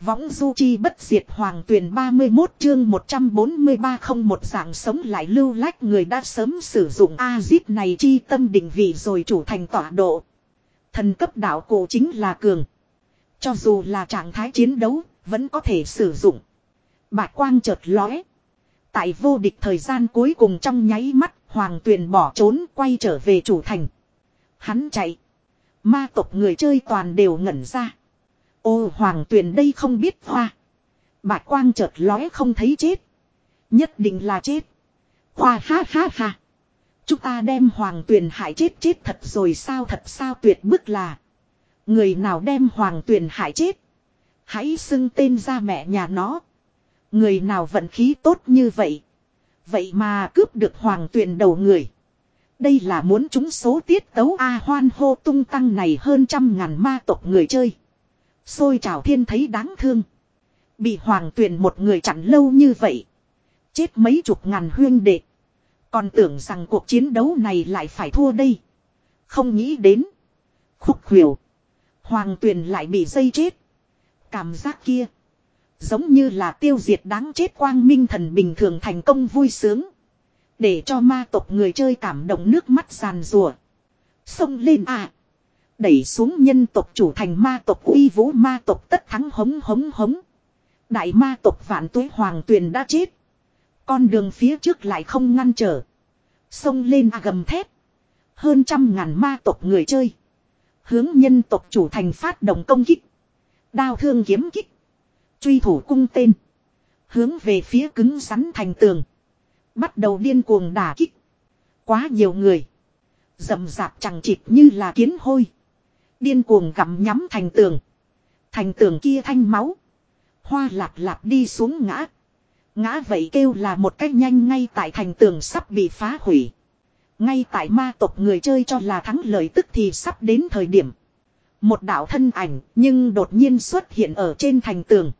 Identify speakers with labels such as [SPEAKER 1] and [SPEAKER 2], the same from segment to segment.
[SPEAKER 1] Võng du chi bất diệt hoàng tuyển 31 chương 143 không một dạng sống lại lưu lách người đã sớm sử dụng A-zip này chi tâm định vị rồi chủ thành tọa độ. Thần cấp đạo cổ chính là cường. Cho dù là trạng thái chiến đấu, vẫn có thể sử dụng. Bạch quang chợt lóe. Tại vô địch thời gian cuối cùng trong nháy mắt, hoàng tuyền bỏ trốn quay trở về chủ thành. Hắn chạy. Ma tộc người chơi toàn đều ngẩn ra. Ô hoàng tuyền đây không biết hoa. Bạch quang chợt lóe không thấy chết. Nhất định là chết. Hoa ha ha ha. Chúng ta đem hoàng tuyền hại chết chết thật rồi sao thật sao tuyệt bức là. Người nào đem hoàng tuyền hại chết. Hãy xưng tên ra mẹ nhà nó. Người nào vận khí tốt như vậy. Vậy mà cướp được hoàng tuyền đầu người. Đây là muốn chúng số tiết tấu A hoan hô tung tăng này hơn trăm ngàn ma tộc người chơi. Xôi trào thiên thấy đáng thương. Bị hoàng tuyền một người chặn lâu như vậy. Chết mấy chục ngàn huyên đệ. Còn tưởng rằng cuộc chiến đấu này lại phải thua đây. Không nghĩ đến. Khúc khuỷu. Hoàng tuyền lại bị dây chết. Cảm giác kia. Giống như là tiêu diệt đáng chết quang minh thần bình thường thành công vui sướng. Để cho ma tộc người chơi cảm động nước mắt giàn rùa. Xông lên à. Đẩy xuống nhân tộc chủ thành ma tộc uy vũ ma tộc tất thắng hống hống hống. Đại ma tộc vạn tuế hoàng tuyền đã chết. Con đường phía trước lại không ngăn trở. Xông lên à gầm thép. Hơn trăm ngàn ma tộc người chơi. Hướng nhân tộc chủ thành phát động công kích. Đao thương kiếm kích. Truy thủ cung tên. Hướng về phía cứng rắn thành tường. Bắt đầu điên cuồng đả kích. Quá nhiều người. Dầm dạp chẳng chịt như là kiến hôi. Điên cuồng gặm nhắm thành tường. Thành tường kia thanh máu. Hoa lạp lạp đi xuống ngã. Ngã vậy kêu là một cách nhanh ngay tại thành tường sắp bị phá hủy. Ngay tại ma tộc người chơi cho là thắng lợi tức thì sắp đến thời điểm. Một đạo thân ảnh nhưng đột nhiên xuất hiện ở trên thành tường.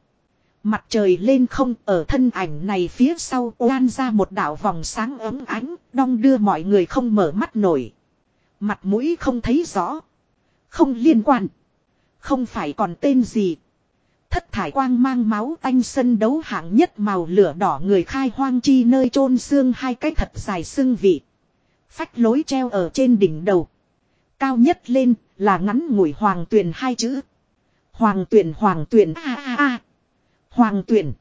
[SPEAKER 1] Mặt trời lên không ở thân ảnh này phía sau oan ra một đạo vòng sáng ấm ánh, đong đưa mọi người không mở mắt nổi. Mặt mũi không thấy rõ. Không liên quan. Không phải còn tên gì. Thất thải quang mang máu tanh sân đấu hạng nhất màu lửa đỏ người khai hoang chi nơi chôn xương hai cái thật dài xương vị. Phách lối treo ở trên đỉnh đầu. Cao nhất lên là ngắn ngủi hoàng tuyền hai chữ. Hoàng tuyền hoàng tuyền a a a. Hoàng tuyển.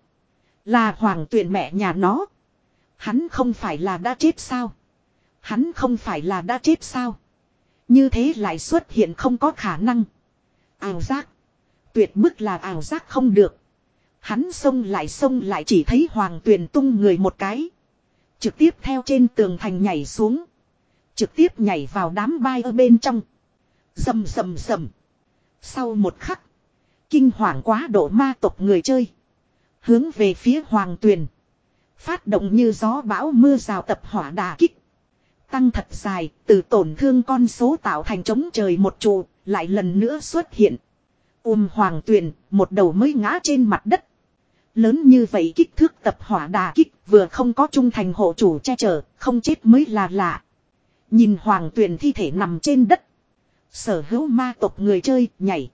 [SPEAKER 1] Là hoàng tuyển mẹ nhà nó. Hắn không phải là đã chết sao. Hắn không phải là đã chết sao. Như thế lại xuất hiện không có khả năng. Ảo giác. Tuyệt bức là ảo giác không được. Hắn xông lại xông lại chỉ thấy hoàng tuyền tung người một cái. Trực tiếp theo trên tường thành nhảy xuống. Trực tiếp nhảy vào đám bai ở bên trong. Dầm dầm dầm. Sau một khắc. Kinh hoàng quá độ ma tộc người chơi. Hướng về phía hoàng tuyền. Phát động như gió bão mưa rào tập hỏa đà kích. Tăng thật dài, từ tổn thương con số tạo thành trống trời một trụ, lại lần nữa xuất hiện. um hoàng tuyền, một đầu mới ngã trên mặt đất. Lớn như vậy kích thước tập hỏa đà kích, vừa không có trung thành hộ chủ che chở, không chết mới là lạ. Nhìn hoàng tuyền thi thể nằm trên đất. Sở hữu ma tộc người chơi, nhảy.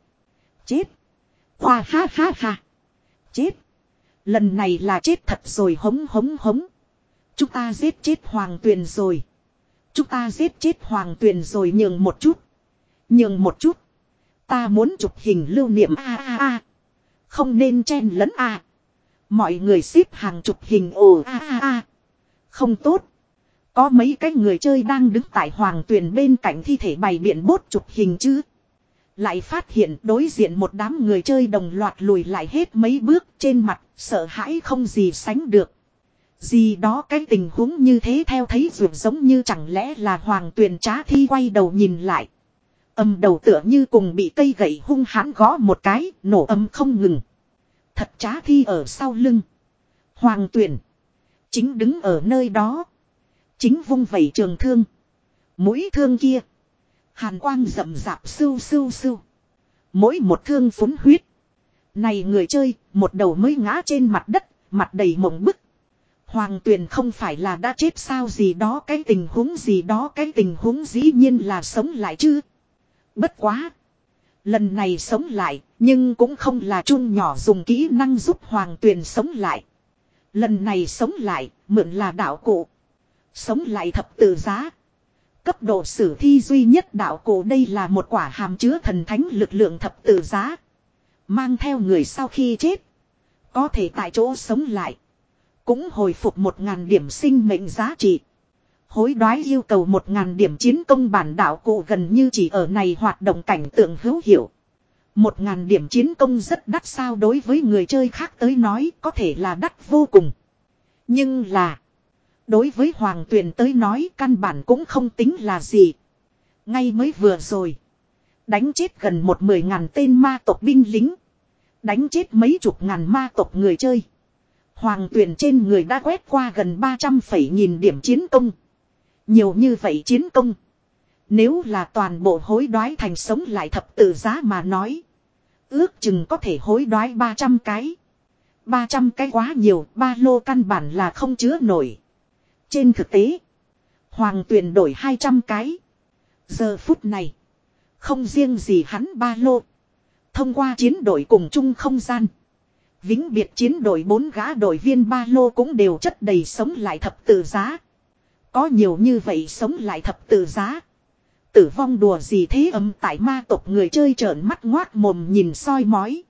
[SPEAKER 1] Chết. khoa ha ha ha. Chết. Lần này là chết thật rồi hống hống hống. Chúng ta giết chết hoàng tuyền rồi. Chúng ta giết chết hoàng tuyền rồi nhường một chút. Nhường một chút. Ta muốn chụp hình lưu niệm a a a. Không nên chen lẫn a. Mọi người xếp hàng chụp hình ồ a a a. Không tốt. Có mấy cái người chơi đang đứng tại hoàng tuyền bên cạnh thi thể bày biện bốt chụp hình chứ. Lại phát hiện đối diện một đám người chơi đồng loạt lùi lại hết mấy bước trên mặt, sợ hãi không gì sánh được. Gì đó cái tình huống như thế theo thấy ruột giống như chẳng lẽ là hoàng tuyền trá thi quay đầu nhìn lại. Âm đầu tựa như cùng bị cây gậy hung hãn gõ một cái, nổ âm không ngừng. Thật trá thi ở sau lưng. Hoàng tuyền Chính đứng ở nơi đó. Chính vung vẩy trường thương. Mũi thương kia. Hàn quang rậm rạp sưu sưu sưu. Mỗi một thương phúng huyết. Này người chơi, một đầu mới ngã trên mặt đất, mặt đầy mộng bức. Hoàng tuyền không phải là đã chết sao gì đó cái tình huống gì đó cái tình huống dĩ nhiên là sống lại chứ. Bất quá. Lần này sống lại, nhưng cũng không là chung nhỏ dùng kỹ năng giúp hoàng tuyền sống lại. Lần này sống lại, mượn là đạo cụ. Sống lại thập tự giá. Cấp độ sử thi duy nhất đạo cụ đây là một quả hàm chứa thần thánh lực lượng thập tự giá. Mang theo người sau khi chết. Có thể tại chỗ sống lại. Cũng hồi phục một ngàn điểm sinh mệnh giá trị. Hối đoái yêu cầu một ngàn điểm chiến công bản đạo cụ gần như chỉ ở này hoạt động cảnh tượng hữu hiệu. Một ngàn điểm chiến công rất đắt sao đối với người chơi khác tới nói có thể là đắt vô cùng. Nhưng là. Đối với Hoàng Tuyền tới nói căn bản cũng không tính là gì. Ngay mới vừa rồi. Đánh chết gần một mười ngàn tên ma tộc binh lính. Đánh chết mấy chục ngàn ma tộc người chơi. Hoàng Tuyền trên người đã quét qua gần 300 phẩy nghìn điểm chiến công. Nhiều như vậy chiến công. Nếu là toàn bộ hối đoái thành sống lại thập tự giá mà nói. Ước chừng có thể hối đoái 300 cái. 300 cái quá nhiều, ba lô căn bản là không chứa nổi. Trên thực tế, Hoàng Tuyền đổi 200 cái. Giờ phút này, không riêng gì hắn ba lô. Thông qua chiến đội cùng chung không gian. Vĩnh biệt chiến đội bốn gã đội viên ba lô cũng đều chất đầy sống lại thập tự giá. Có nhiều như vậy sống lại thập tự giá. Tử vong đùa gì thế âm tại ma tộc người chơi trợn mắt ngoác mồm nhìn soi mói.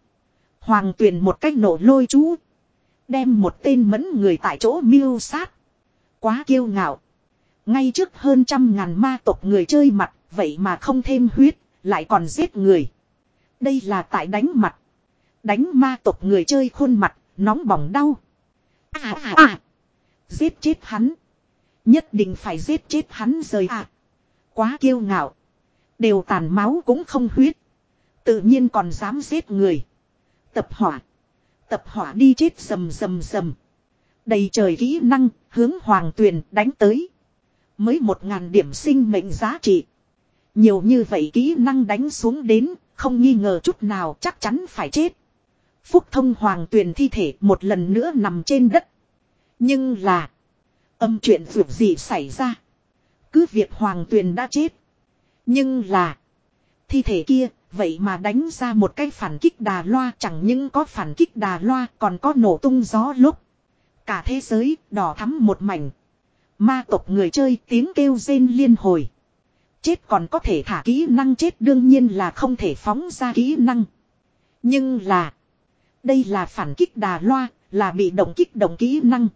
[SPEAKER 1] Hoàng tuyền một cách nổ lôi chú. Đem một tên mẫn người tại chỗ miêu sát. Quá kiêu ngạo. Ngay trước hơn trăm ngàn ma tộc người chơi mặt, vậy mà không thêm huyết, lại còn giết người. Đây là tại đánh mặt. Đánh ma tộc người chơi khuôn mặt, nóng bỏng đau. À à à. Giết chết hắn. Nhất định phải giết chết hắn rời à. Quá kiêu ngạo. Đều tàn máu cũng không huyết. Tự nhiên còn dám giết người. Tập hỏa. Tập hỏa đi chết sầm sầm sầm. Đầy trời kỹ năng, hướng hoàng tuyền đánh tới. Mới một ngàn điểm sinh mệnh giá trị. Nhiều như vậy kỹ năng đánh xuống đến, không nghi ngờ chút nào chắc chắn phải chết. Phúc thông hoàng tuyền thi thể một lần nữa nằm trên đất. Nhưng là. Âm chuyện vượt gì xảy ra. Cứ việc hoàng tuyền đã chết. Nhưng là. Thi thể kia, vậy mà đánh ra một cái phản kích đà loa, chẳng những có phản kích đà loa, còn có nổ tung gió lúc. Cả thế giới đỏ thắm một mảnh. Ma tộc người chơi tiếng kêu rên liên hồi. Chết còn có thể thả kỹ năng, chết đương nhiên là không thể phóng ra kỹ năng. Nhưng là. Đây là phản kích đà loa, là bị động kích động kỹ năng.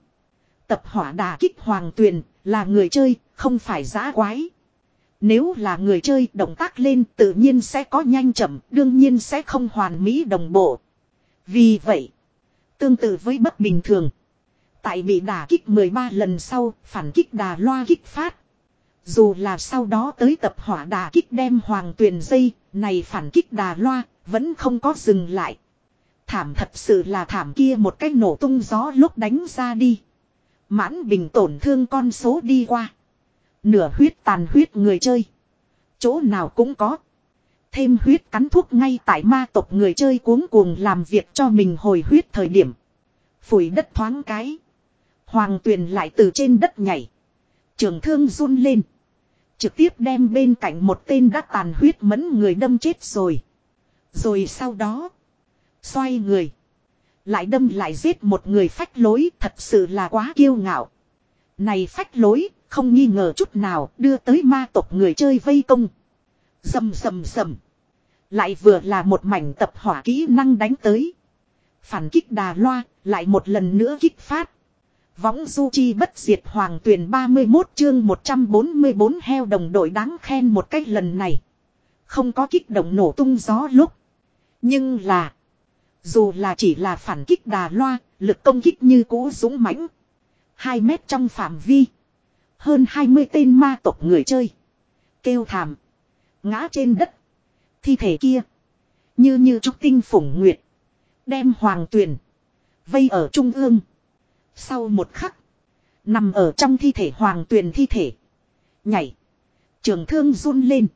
[SPEAKER 1] Tập hỏa đà kích hoàng tuyền, là người chơi, không phải giã quái. Nếu là người chơi động tác lên tự nhiên sẽ có nhanh chậm, đương nhiên sẽ không hoàn mỹ đồng bộ. Vì vậy, tương tự với bất bình thường. Tại bị đả kích 13 lần sau, phản kích đà loa kích phát. Dù là sau đó tới tập hỏa đà kích đem hoàng tuyền dây, này phản kích đà loa, vẫn không có dừng lại. Thảm thật sự là thảm kia một cái nổ tung gió lúc đánh ra đi. Mãn bình tổn thương con số đi qua. Nửa huyết tàn huyết người chơi. Chỗ nào cũng có. Thêm huyết cắn thuốc ngay tại ma tộc người chơi cuống cuồng làm việc cho mình hồi huyết thời điểm. Phủi đất thoáng cái. Hoàng tuyền lại từ trên đất nhảy. Trường thương run lên. Trực tiếp đem bên cạnh một tên đã tàn huyết mẫn người đâm chết rồi. Rồi sau đó. Xoay người. Lại đâm lại giết một người phách lối thật sự là quá kiêu ngạo. Này phách lối, không nghi ngờ chút nào đưa tới ma tộc người chơi vây công. Dầm dầm dầm. Lại vừa là một mảnh tập hỏa kỹ năng đánh tới. Phản kích đà loa, lại một lần nữa kích phát. Võng du chi bất diệt hoàng tuyển 31 chương 144 heo đồng đội đáng khen một cách lần này. Không có kích động nổ tung gió lúc. Nhưng là. Dù là chỉ là phản kích đà loa, lực công kích như cũ dũng mãnh. 2 mét trong phạm vi. Hơn 20 tên ma tộc người chơi. Kêu thảm. Ngã trên đất. Thi thể kia. Như như trúc tinh phủng nguyệt. Đem hoàng tuyển. Vây ở trung ương. Sau một khắc. Nằm ở trong thi thể hoàng tuyền thi thể. Nhảy. Trường thương run lên.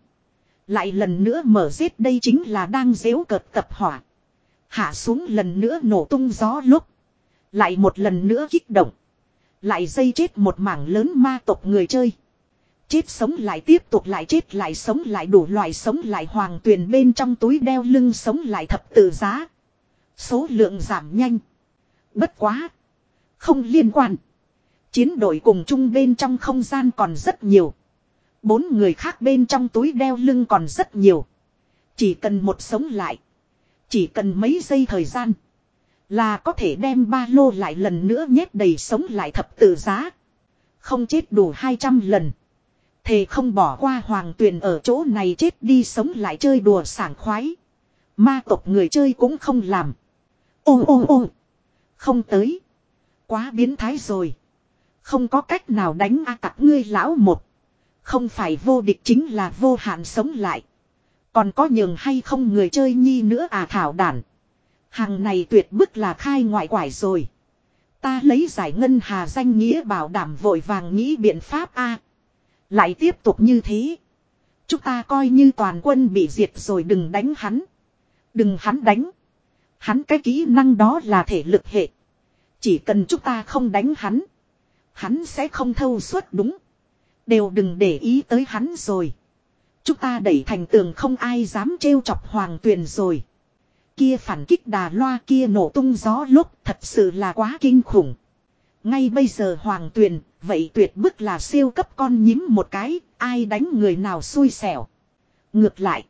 [SPEAKER 1] Lại lần nữa mở giết đây chính là đang dễu cợt tập hỏa. Hạ xuống lần nữa nổ tung gió lúc. Lại một lần nữa kích động. Lại dây chết một mảng lớn ma tộc người chơi. Chết sống lại tiếp tục lại chết lại sống lại đủ loại sống lại hoàng tuyền bên trong túi đeo lưng sống lại thập tự giá. Số lượng giảm nhanh. Bất quá. Không liên quan. Chiến đội cùng chung bên trong không gian còn rất nhiều. Bốn người khác bên trong túi đeo lưng còn rất nhiều. Chỉ cần một sống lại. Chỉ cần mấy giây thời gian. Là có thể đem ba lô lại lần nữa nhét đầy sống lại thập tự giá. Không chết đủ 200 lần. Thề không bỏ qua hoàng tuyền ở chỗ này chết đi sống lại chơi đùa sảng khoái. Ma tộc người chơi cũng không làm. Ô ô ô. Không tới. Quá biến thái rồi. Không có cách nào đánh a à ngươi lão một. Không phải vô địch chính là vô hạn sống lại. Còn có nhường hay không người chơi nhi nữa à thảo đản. Hàng này tuyệt bức là khai ngoại quải rồi. Ta lấy giải ngân hà danh nghĩa bảo đảm vội vàng nghĩ biện pháp a Lại tiếp tục như thế. Chúng ta coi như toàn quân bị diệt rồi đừng đánh hắn. Đừng hắn đánh. Hắn cái kỹ năng đó là thể lực hệ. Chỉ cần chúng ta không đánh hắn. Hắn sẽ không thâu suốt đúng. Đều đừng để ý tới hắn rồi. Chúng ta đẩy thành tường không ai dám trêu chọc hoàng tuyền rồi. Kia phản kích đà loa kia nổ tung gió lúc thật sự là quá kinh khủng. Ngay bây giờ hoàng tuyền, vậy tuyệt bức là siêu cấp con nhím một cái, ai đánh người nào xui xẻo. Ngược lại,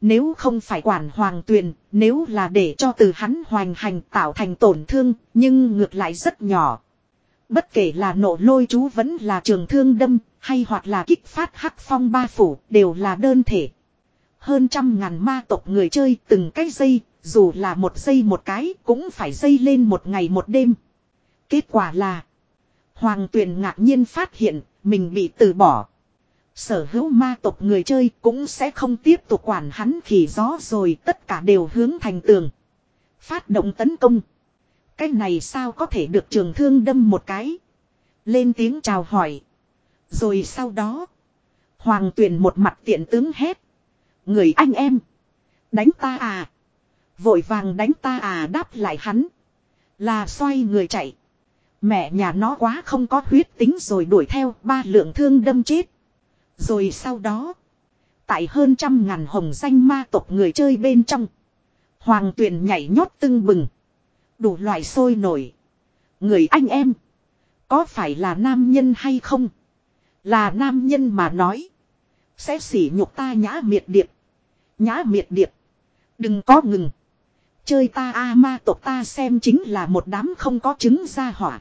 [SPEAKER 1] nếu không phải quản hoàng tuyền, nếu là để cho từ hắn hoành hành tạo thành tổn thương, nhưng ngược lại rất nhỏ. Bất kể là nổ lôi chú vẫn là trường thương đâm, hay hoặc là kích phát hắc phong ba phủ, đều là đơn thể. Hơn trăm ngàn ma tộc người chơi từng cái dây, dù là một giây một cái cũng phải dây lên một ngày một đêm. Kết quả là Hoàng tuyền ngạc nhiên phát hiện mình bị từ bỏ. Sở hữu ma tộc người chơi cũng sẽ không tiếp tục quản hắn khỉ gió rồi tất cả đều hướng thành tường. Phát động tấn công. Cái này sao có thể được trường thương đâm một cái. Lên tiếng chào hỏi. Rồi sau đó. Hoàng tuyền một mặt tiện tướng hét. Người anh em. Đánh ta à. Vội vàng đánh ta à đáp lại hắn. Là xoay người chạy. Mẹ nhà nó quá không có huyết tính rồi đuổi theo ba lượng thương đâm chết. Rồi sau đó. Tại hơn trăm ngàn hồng danh ma tộc người chơi bên trong. Hoàng tuyền nhảy nhót tưng bừng. Đủ loại sôi nổi. Người anh em. Có phải là nam nhân hay không? Là nam nhân mà nói. Sẽ xỉ nhục ta nhã miệt điệp. Nhã miệt điệp. Đừng có ngừng. Chơi ta a ma tộc ta xem chính là một đám không có chứng ra hỏa.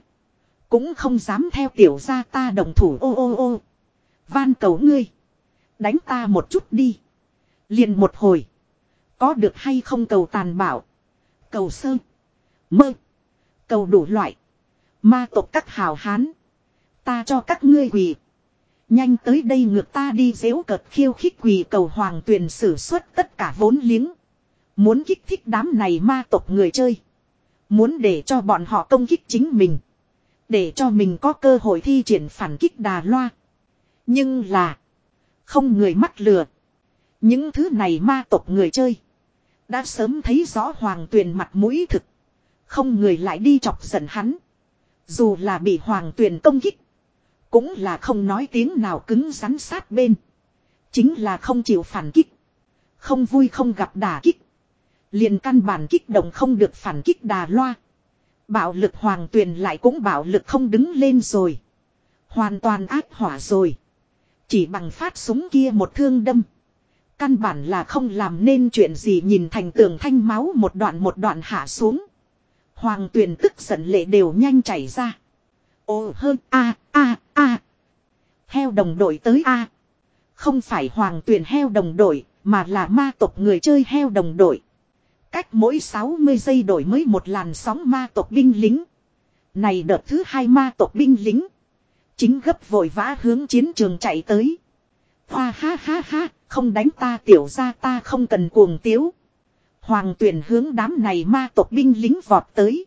[SPEAKER 1] Cũng không dám theo tiểu gia ta đồng thủ ô ô ô. Van cầu ngươi. Đánh ta một chút đi. Liền một hồi. Có được hay không cầu tàn bảo. Cầu sơ. Mơ. Cầu đủ loại. Ma tộc các hào hán. Ta cho các ngươi quỳ. Nhanh tới đây ngược ta đi dễu cợt khiêu khích quỳ cầu hoàng tuyền sử xuất tất cả vốn liếng. Muốn kích thích đám này ma tộc người chơi. Muốn để cho bọn họ công kích chính mình. Để cho mình có cơ hội thi triển phản kích đà loa. Nhưng là. Không người mắc lừa. Những thứ này ma tộc người chơi. Đã sớm thấy rõ hoàng tuyền mặt mũi thực. Không người lại đi chọc giận hắn. Dù là bị hoàng tuyền công kích. Cũng là không nói tiếng nào cứng rắn sát bên. Chính là không chịu phản kích. Không vui không gặp đả kích. Liền căn bản kích động không được phản kích đà loa. Bạo lực hoàng tuyền lại cũng bạo lực không đứng lên rồi. Hoàn toàn ác hỏa rồi. Chỉ bằng phát súng kia một thương đâm. Căn bản là không làm nên chuyện gì nhìn thành tường thanh máu một đoạn một đoạn hạ xuống. Hoàng tuyền tức giận lệ đều nhanh chảy ra. Ồ hơn a a a. Heo đồng đội tới a. Không phải hoàng tuyền heo đồng đội, mà là ma tộc người chơi heo đồng đội. Cách mỗi 60 giây đổi mới một làn sóng ma tộc binh lính. Này đợt thứ hai ma tộc binh lính. Chính gấp vội vã hướng chiến trường chạy tới. Hoa ha ha ha, không đánh ta tiểu ra ta không cần cuồng tiếu. Hoàng tuyển hướng đám này ma tộc binh lính vọt tới.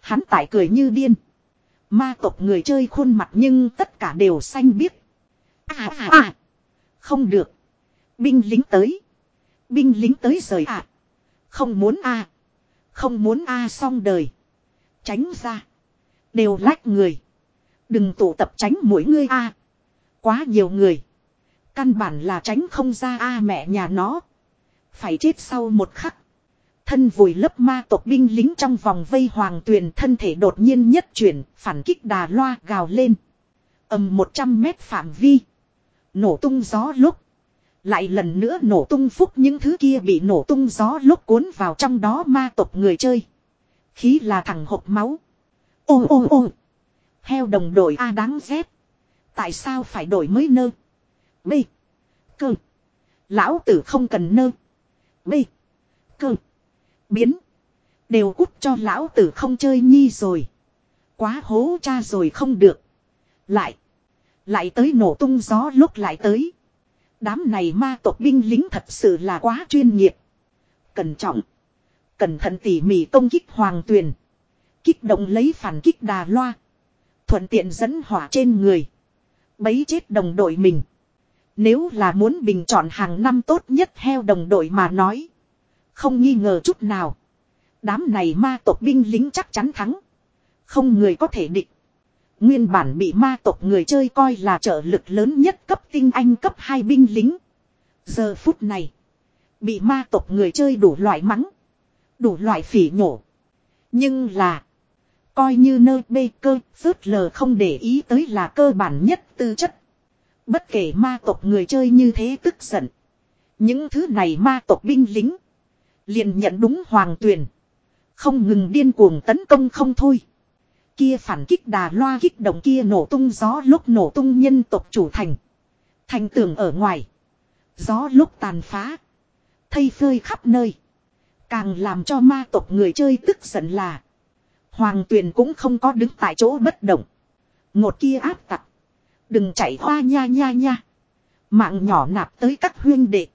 [SPEAKER 1] Hắn tải cười như điên. Ma tộc người chơi khuôn mặt nhưng tất cả đều xanh biếc. À à à. Không được. Binh lính tới. Binh lính tới rời à. Không muốn a Không muốn a xong đời. Tránh ra. Đều lách người. Đừng tụ tập tránh mỗi người a Quá nhiều người. Căn bản là tránh không ra a mẹ nhà nó. Phải chết sau một khắc. Thân vùi lấp ma tộc binh lính trong vòng vây hoàng tuyền thân thể đột nhiên nhất chuyển, phản kích đà loa gào lên. ầm 100 mét phạm vi. Nổ tung gió lúc. Lại lần nữa nổ tung phúc những thứ kia bị nổ tung gió lúc cuốn vào trong đó ma tộc người chơi. Khí là thằng hộp máu. Ô ô ô. Heo đồng đội A đáng ghét. Tại sao phải đổi mới nơ? B. Cơ. Lão tử không cần nơ. B. Cơ. Biến. Đều cút cho lão tử không chơi nhi rồi. Quá hố cha rồi không được. Lại. Lại tới nổ tung gió lúc lại tới. Đám này ma tộc binh lính thật sự là quá chuyên nghiệp. Cẩn trọng. Cẩn thận tỉ mỉ công kích hoàng tuyền. Kích động lấy phản kích đà loa. Thuận tiện dẫn hỏa trên người. Bấy chết đồng đội mình. Nếu là muốn bình chọn hàng năm tốt nhất heo đồng đội mà nói. Không nghi ngờ chút nào. Đám này ma tộc binh lính chắc chắn thắng. Không người có thể địch. Nguyên bản bị ma tộc người chơi coi là trợ lực lớn nhất cấp tinh anh cấp 2 binh lính. Giờ phút này. Bị ma tộc người chơi đủ loại mắng. Đủ loại phỉ nhổ. Nhưng là. Coi như nơi bê cơ, phớt lờ không để ý tới là cơ bản nhất tư chất. Bất kể ma tộc người chơi như thế tức giận. Những thứ này ma tộc binh lính. Liền nhận đúng hoàng tuyển. Không ngừng điên cuồng tấn công không thôi. Kia phản kích đà loa kích động kia nổ tung gió lúc nổ tung nhân tộc chủ thành. Thành tường ở ngoài. Gió lúc tàn phá. Thây phơi khắp nơi. Càng làm cho ma tộc người chơi tức giận là. Hoàng tuyền cũng không có đứng tại chỗ bất động. Ngột kia áp tặc. Đừng chạy hoa nha nha nha. Mạng nhỏ nạp tới các huyên đệ.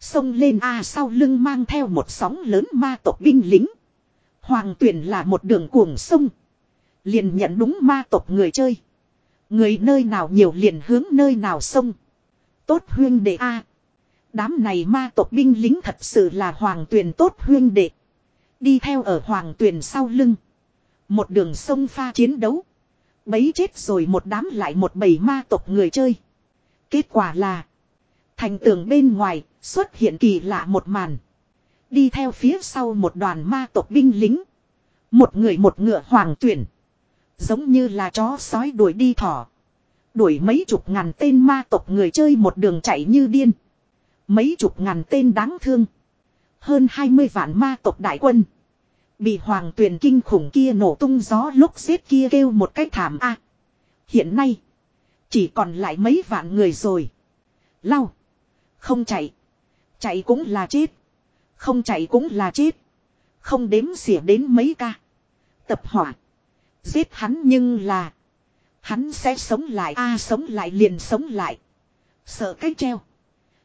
[SPEAKER 1] Xông lên A sau lưng mang theo một sóng lớn ma tộc binh lính. Hoàng tuyển là một đường cuồng sông. Liền nhận đúng ma tộc người chơi. Người nơi nào nhiều liền hướng nơi nào sông. Tốt huyên đệ A. Đám này ma tộc binh lính thật sự là hoàng tuyển tốt huyên đệ. Đi theo ở hoàng tuyển sau lưng. Một đường sông pha chiến đấu. Bấy chết rồi một đám lại một bầy ma tộc người chơi. Kết quả là. Thành tường bên ngoài, xuất hiện kỳ lạ một màn. Đi theo phía sau một đoàn ma tộc binh lính. Một người một ngựa hoàng tuyển. Giống như là chó sói đuổi đi thỏ. Đuổi mấy chục ngàn tên ma tộc người chơi một đường chạy như điên. Mấy chục ngàn tên đáng thương. Hơn 20 vạn ma tộc đại quân. Bị hoàng tuyển kinh khủng kia nổ tung gió lúc xếp kia kêu một cái thảm a. hiện nay. Chỉ còn lại mấy vạn người rồi. Lau. Không chạy. Chạy cũng là chết. Không chạy cũng là chết. Không đếm xỉa đến mấy ca. Tập hỏa. Giết hắn nhưng là. Hắn sẽ sống lại a sống lại liền sống lại. Sợ cái treo.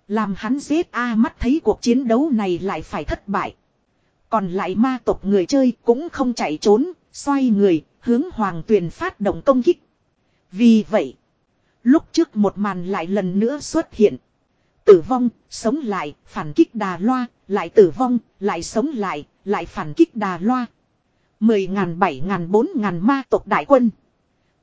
[SPEAKER 1] Làm hắn giết a mắt thấy cuộc chiến đấu này lại phải thất bại. Còn lại ma tộc người chơi cũng không chạy trốn, xoay người, hướng hoàng tuyền phát động công kích. Vì vậy, lúc trước một màn lại lần nữa xuất hiện. Tử vong, sống lại, phản kích đà loa, lại tử vong, lại sống lại, lại phản kích đà loa. Mười ngàn bảy ngàn bốn ngàn ma tộc đại quân.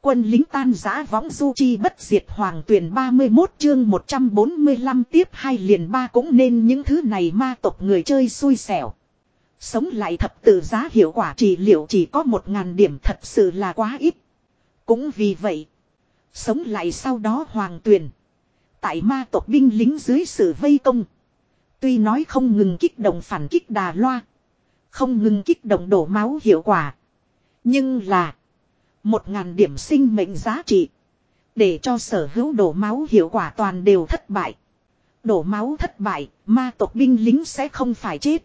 [SPEAKER 1] Quân lính tan giã võng du chi bất diệt hoàng tuyển 31 chương 145 tiếp hai liền ba cũng nên những thứ này ma tộc người chơi xui xẻo. Sống lại thập tử giá hiệu quả trị liệu chỉ có một ngàn điểm thật sự là quá ít. Cũng vì vậy. Sống lại sau đó hoàng tuyển. Tại ma tộc binh lính dưới sự vây công. Tuy nói không ngừng kích động phản kích đà loa. Không ngừng kích động đổ máu hiệu quả. Nhưng là. Một ngàn điểm sinh mệnh giá trị. Để cho sở hữu đổ máu hiệu quả toàn đều thất bại. Đổ máu thất bại, ma tộc binh lính sẽ không phải chết.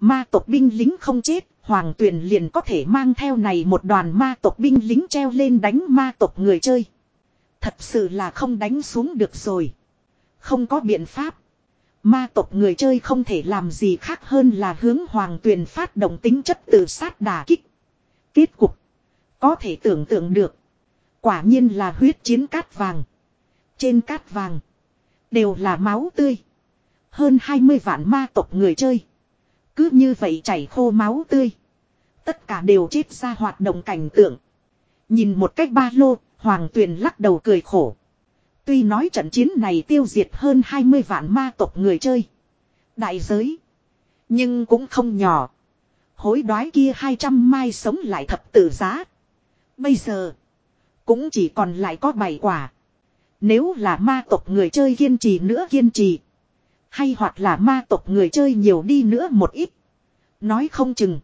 [SPEAKER 1] Ma tộc binh lính không chết, hoàng tuyền liền có thể mang theo này một đoàn ma tộc binh lính treo lên đánh ma tộc người chơi. Thật sự là không đánh xuống được rồi. Không có biện pháp. Ma tộc người chơi không thể làm gì khác hơn là hướng hoàng tuyền phát động tính chất tự sát đà kích. Kết cục. Có thể tưởng tượng được. Quả nhiên là huyết chiến cát vàng. Trên cát vàng. Đều là máu tươi. Hơn 20 vạn ma tộc người chơi. Cứ như vậy chảy khô máu tươi. Tất cả đều chết ra hoạt động cảnh tượng. Nhìn một cách ba lô, Hoàng Tuyền lắc đầu cười khổ. Tuy nói trận chiến này tiêu diệt hơn 20 vạn ma tộc người chơi. Đại giới. Nhưng cũng không nhỏ. Hối đoái kia 200 mai sống lại thập tử giá. Bây giờ. Cũng chỉ còn lại có 7 quả. Nếu là ma tộc người chơi kiên trì nữa kiên trì. Hay hoặc là ma tộc người chơi nhiều đi nữa một ít. Nói không chừng.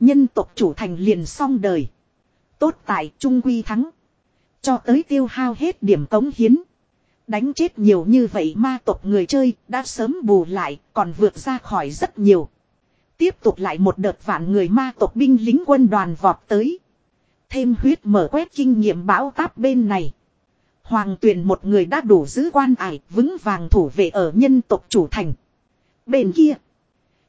[SPEAKER 1] Nhân tộc chủ thành liền xong đời. Tốt tại Trung Quy thắng. Cho tới tiêu hao hết điểm cống hiến. Đánh chết nhiều như vậy ma tộc người chơi đã sớm bù lại, còn vượt ra khỏi rất nhiều. Tiếp tục lại một đợt vạn người ma tộc binh lính quân đoàn vọt tới. Thêm huyết mở quét kinh nghiệm bão táp bên này. Hoàng tuyển một người đã đủ giữ quan ải, vững vàng thủ vệ ở nhân tộc chủ thành. Bên kia.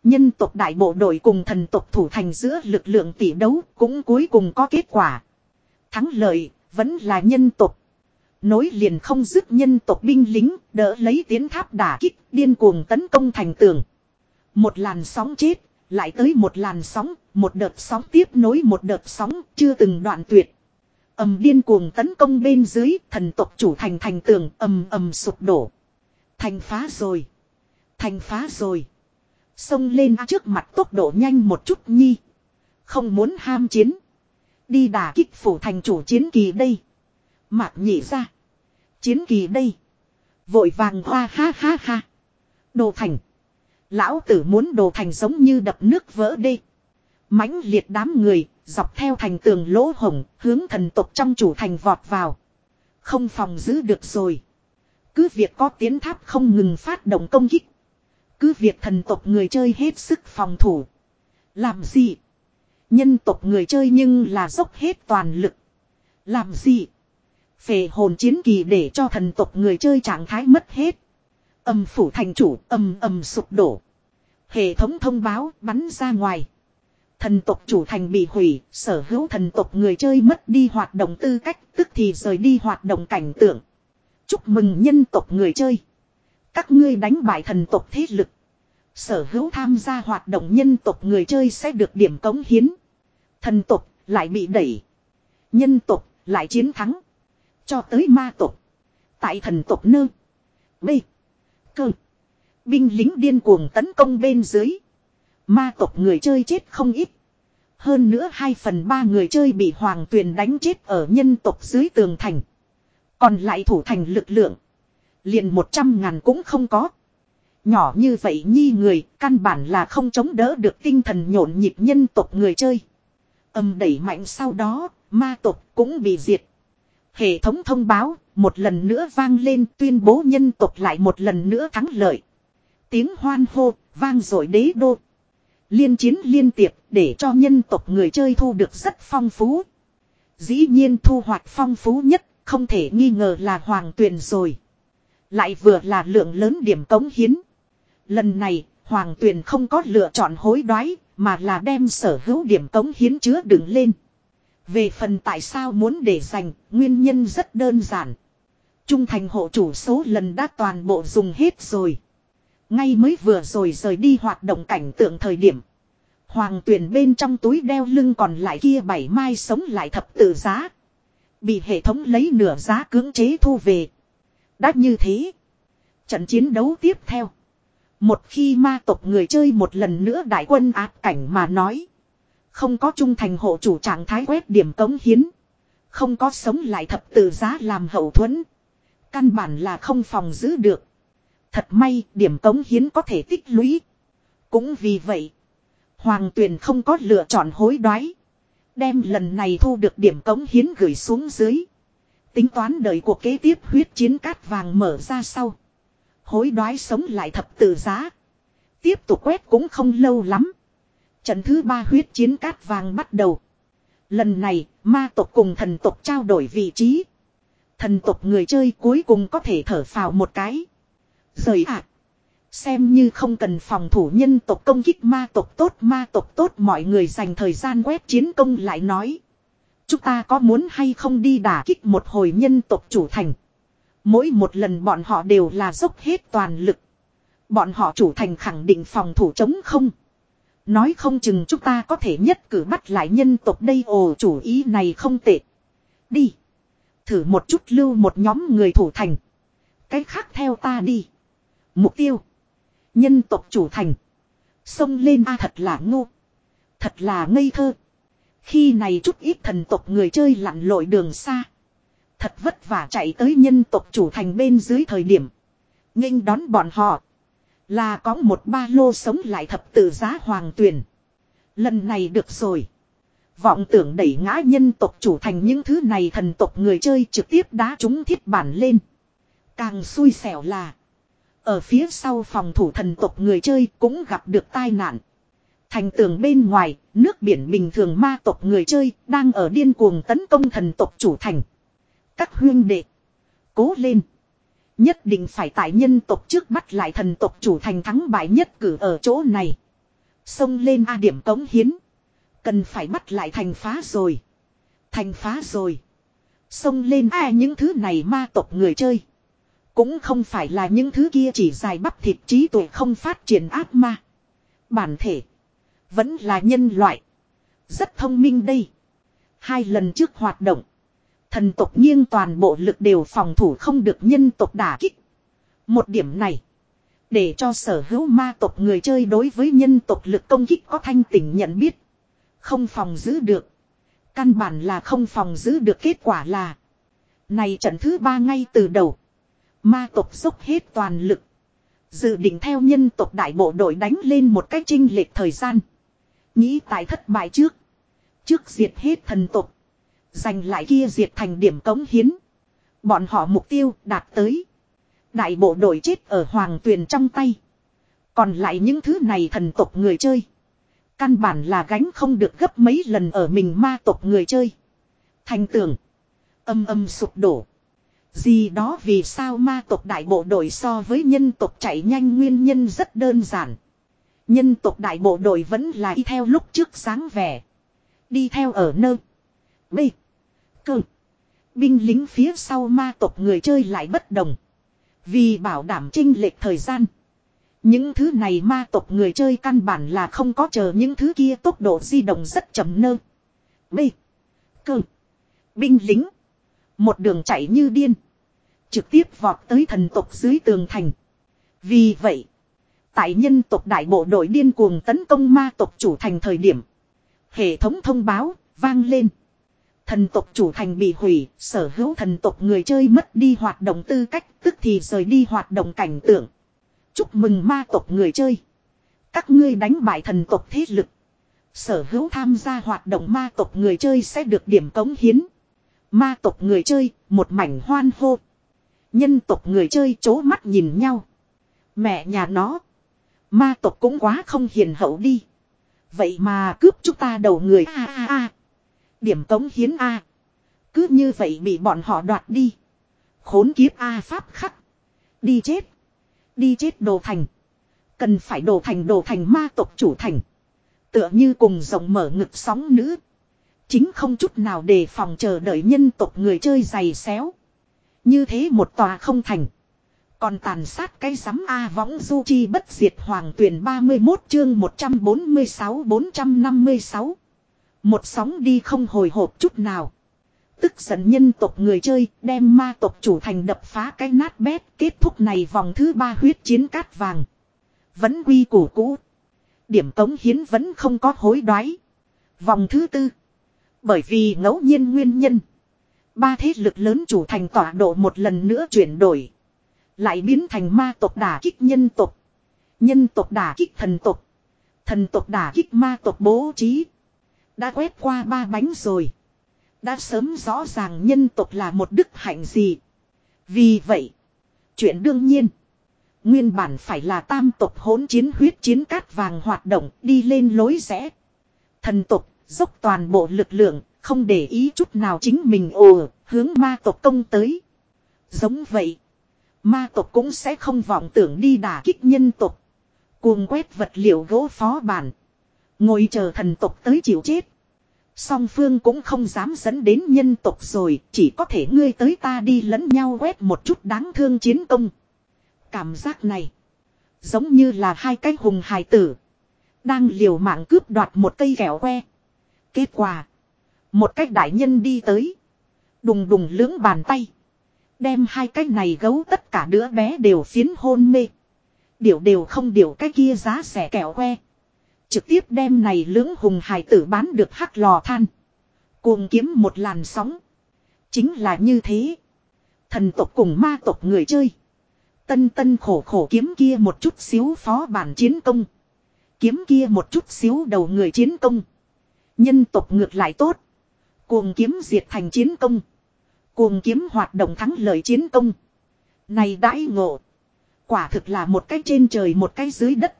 [SPEAKER 1] Nhân tộc đại bộ đội cùng thần tộc thủ thành giữa lực lượng tỷ đấu cũng cuối cùng có kết quả. Thắng lợi vẫn là nhân tộc. Nối liền không dứt nhân tộc binh lính đỡ lấy tiến tháp đả kích điên cuồng tấn công thành tường. Một làn sóng chết, lại tới một làn sóng, một đợt sóng tiếp nối một đợt sóng chưa từng đoạn tuyệt. ầm điên cuồng tấn công bên dưới thần tộc chủ thành thành tường ầm ầm sụp đổ. Thành phá rồi. Thành phá rồi. Xông lên trước mặt tốc độ nhanh một chút nhi. Không muốn ham chiến. Đi đả kích phủ thành chủ chiến kỳ đây. Mạc nhị ra. Chiến kỳ đây. Vội vàng hoa ha ha ha. Đồ thành. Lão tử muốn đồ thành giống như đập nước vỡ đê. mãnh liệt đám người, dọc theo thành tường lỗ hồng, hướng thần tộc trong chủ thành vọt vào. Không phòng giữ được rồi. Cứ việc có tiến tháp không ngừng phát động công kích. Cứ việc thần tộc người chơi hết sức phòng thủ. Làm gì? Nhân tộc người chơi nhưng là dốc hết toàn lực. Làm gì? Phệ hồn chiến kỳ để cho thần tộc người chơi trạng thái mất hết. Âm phủ thành chủ âm âm sụp đổ. Hệ thống thông báo bắn ra ngoài. Thần tộc chủ thành bị hủy, sở hữu thần tộc người chơi mất đi hoạt động tư cách, tức thì rời đi hoạt động cảnh tượng. Chúc mừng nhân tộc người chơi. Các ngươi đánh bại thần tộc thế lực. Sở hữu tham gia hoạt động nhân tộc người chơi sẽ được điểm cống hiến. Thần tộc lại bị đẩy. Nhân tộc lại chiến thắng. Cho tới ma tộc. Tại thần tộc nơ. B. Cơ. Binh lính điên cuồng tấn công bên dưới. Ma tộc người chơi chết không ít. Hơn nữa 2 phần 3 người chơi bị hoàng tuyền đánh chết ở nhân tộc dưới tường thành. Còn lại thủ thành lực lượng. Liền 100 ngàn cũng không có. Nhỏ như vậy nhi người, căn bản là không chống đỡ được tinh thần nhộn nhịp nhân tộc người chơi. Âm đẩy mạnh sau đó, ma tộc cũng bị diệt. Hệ thống thông báo, một lần nữa vang lên tuyên bố nhân tộc lại một lần nữa thắng lợi. Tiếng hoan hô, vang dội đế đô. Liên chiến liên tiệp để cho nhân tộc người chơi thu được rất phong phú. Dĩ nhiên thu hoạch phong phú nhất, không thể nghi ngờ là hoàng tuyền rồi. Lại vừa là lượng lớn điểm cống hiến. Lần này, hoàng tuyền không có lựa chọn hối đoái, mà là đem sở hữu điểm cống hiến chứa đựng lên. Về phần tại sao muốn để dành, nguyên nhân rất đơn giản. Trung thành hộ chủ số lần đã toàn bộ dùng hết rồi. Ngay mới vừa rồi rời đi hoạt động cảnh tượng thời điểm. Hoàng tuyển bên trong túi đeo lưng còn lại kia bảy mai sống lại thập tự giá. Bị hệ thống lấy nửa giá cưỡng chế thu về. Đã như thế. Trận chiến đấu tiếp theo. Một khi ma tộc người chơi một lần nữa đại quân áp cảnh mà nói. Không có trung thành hộ chủ trạng thái quét điểm cống hiến. Không có sống lại thập tự giá làm hậu thuẫn. Căn bản là không phòng giữ được. Thật may điểm cống hiến có thể tích lũy. Cũng vì vậy. Hoàng tuyền không có lựa chọn hối đoái. Đem lần này thu được điểm cống hiến gửi xuống dưới. Tính toán đợi cuộc kế tiếp huyết chiến cát vàng mở ra sau. Hối đoái sống lại thập tự giá. Tiếp tục quét cũng không lâu lắm. Trận thứ ba huyết chiến cát vàng bắt đầu. Lần này, ma tộc cùng thần tộc trao đổi vị trí. Thần tộc người chơi cuối cùng có thể thở phào một cái. Rời ạ. Xem như không cần phòng thủ nhân tộc công kích ma tộc tốt ma tộc tốt mọi người dành thời gian quét chiến công lại nói. Chúng ta có muốn hay không đi đả kích một hồi nhân tộc chủ thành. Mỗi một lần bọn họ đều là dốc hết toàn lực. Bọn họ chủ thành khẳng định phòng thủ chống không. Nói không chừng chúng ta có thể nhất cử bắt lại nhân tộc đây, ồ, chủ ý này không tệ. Đi. Thử một chút lưu một nhóm người thủ thành. Cái khác theo ta đi. Mục tiêu. Nhân tộc chủ thành. Xông lên a, thật là ngu. Thật là ngây thơ. Khi này chút ít thần tộc người chơi lặn lội đường xa. Thật vất vả chạy tới nhân tộc chủ thành bên dưới thời điểm. nghênh đón bọn họ. Là có một ba lô sống lại thập tự giá hoàng tuyền. Lần này được rồi. Vọng tưởng đẩy ngã nhân tộc chủ thành những thứ này thần tộc người chơi trực tiếp đá chúng thiết bản lên. Càng xui xẻo là. Ở phía sau phòng thủ thần tộc người chơi cũng gặp được tai nạn. Thành tường bên ngoài, nước biển bình thường ma tộc người chơi đang ở điên cuồng tấn công thần tộc chủ thành. Các huyên đệ. Cố lên. Nhất định phải tại nhân tộc trước bắt lại thần tộc chủ thành thắng bại nhất cử ở chỗ này. Xông lên A điểm cống hiến. Cần phải bắt lại thành phá rồi. Thành phá rồi. Xông lên A những thứ này ma tộc người chơi. Cũng không phải là những thứ kia chỉ dài bắp thịt trí tuệ không phát triển ác ma. Bản thể. Vẫn là nhân loại. Rất thông minh đây. Hai lần trước hoạt động. Thần tộc nghiêng toàn bộ lực đều phòng thủ không được nhân tộc đả kích. Một điểm này. Để cho sở hữu ma tộc người chơi đối với nhân tộc lực công kích có thanh tỉnh nhận biết. Không phòng giữ được. Căn bản là không phòng giữ được kết quả là. Này trận thứ ba ngay từ đầu. Ma tộc dốc hết toàn lực. Dự định theo nhân tộc đại bộ đội đánh lên một cách trinh lệch thời gian. Nghĩ tại thất bại trước. Trước diệt hết thần tộc. Giành lại kia diệt thành điểm cống hiến. Bọn họ mục tiêu đạt tới. Đại bộ đội chết ở hoàng tuyền trong tay. Còn lại những thứ này thần tộc người chơi. Căn bản là gánh không được gấp mấy lần ở mình ma tộc người chơi. Thành tưởng Âm âm sụp đổ. Gì đó vì sao ma tộc đại bộ đội so với nhân tộc chạy nhanh nguyên nhân rất đơn giản. Nhân tộc đại bộ đội vẫn là y theo lúc trước sáng vẻ. Đi theo ở nơi. B. Cơ. Binh lính phía sau ma tộc người chơi lại bất đồng. Vì bảo đảm trinh lệch thời gian. Những thứ này ma tộc người chơi căn bản là không có chờ những thứ kia tốc độ di động rất chậm nơ. B. Cơ. Binh lính. Một đường chạy như điên. Trực tiếp vọt tới thần tộc dưới tường thành. Vì vậy. Tại nhân tộc đại bộ đội điên cuồng tấn công ma tộc chủ thành thời điểm. Hệ thống thông báo vang lên. Thần tộc chủ thành bị hủy, sở hữu thần tộc người chơi mất đi hoạt động tư cách, tức thì rời đi hoạt động cảnh tượng. Chúc mừng ma tộc người chơi. Các ngươi đánh bại thần tộc thế lực. Sở hữu tham gia hoạt động ma tộc người chơi sẽ được điểm cống hiến. Ma tộc người chơi, một mảnh hoan hô. Nhân tộc người chơi chố mắt nhìn nhau. Mẹ nhà nó. Ma tộc cũng quá không hiền hậu đi. Vậy mà cướp chúng ta đầu người a a a. Điểm cống hiến a. Cứ như vậy bị bọn họ đoạt đi. Khốn kiếp a pháp khắc. Đi chết. Đi chết đồ thành. Cần phải đồ thành đồ thành ma tộc chủ thành. Tựa như cùng rộng mở ngực sóng nữ. Chính không chút nào đề phòng chờ đợi nhân tộc người chơi dày xéo. Như thế một tòa không thành. Còn tàn sát cái sắm A võng du chi bất diệt hoàng tuyển 31 chương 146-456. Một sóng đi không hồi hộp chút nào. Tức giận nhân tộc người chơi, đem ma tộc chủ thành đập phá cái nát bét, kết thúc này vòng thứ ba huyết chiến cát vàng. Vẫn quy củ cũ. Điểm tống hiến vẫn không có hối đoái. Vòng thứ tư. Bởi vì ngẫu nhiên nguyên nhân. Ba thế lực lớn chủ thành tọa độ một lần nữa chuyển đổi. Lại biến thành ma tộc đả kích nhân tộc. Nhân tộc đả kích thần tộc. Thần tộc đả kích ma tộc bố trí. Đã quét qua ba bánh rồi. Đã sớm rõ ràng nhân tộc là một đức hạnh gì. Vì vậy. Chuyện đương nhiên. Nguyên bản phải là tam tộc hỗn chiến huyết chiến cát vàng hoạt động đi lên lối rẽ. Thần tộc dốc toàn bộ lực lượng, không để ý chút nào chính mình ồ, hướng ma tộc công tới. Giống vậy. Ma tộc cũng sẽ không vọng tưởng đi đả kích nhân tộc. Cuồng quét vật liệu gỗ phó bản. Ngồi chờ thần tộc tới chịu chết. Song phương cũng không dám dẫn đến nhân tộc rồi, chỉ có thể ngươi tới ta đi lẫn nhau quét một chút đáng thương chiến công. Cảm giác này, giống như là hai cái hùng hài tử. Đang liều mạng cướp đoạt một cây kẹo que. Kết quả, một cách đại nhân đi tới. Đùng đùng lưỡng bàn tay. Đem hai cái này gấu tất cả đứa bé đều phiến hôn mê. Điều đều không điều cái kia giá rẻ kẹo que. Trực tiếp đem này lưỡng hùng hải tử bán được hắc lò than. Cuồng kiếm một làn sóng. Chính là như thế. Thần tộc cùng ma tộc người chơi. Tân tân khổ khổ kiếm kia một chút xíu phó bản chiến công. Kiếm kia một chút xíu đầu người chiến công. Nhân tộc ngược lại tốt. Cuồng kiếm diệt thành chiến công. Cuồng kiếm hoạt động thắng lợi chiến công. Này đãi ngộ. Quả thực là một cái trên trời một cái dưới đất.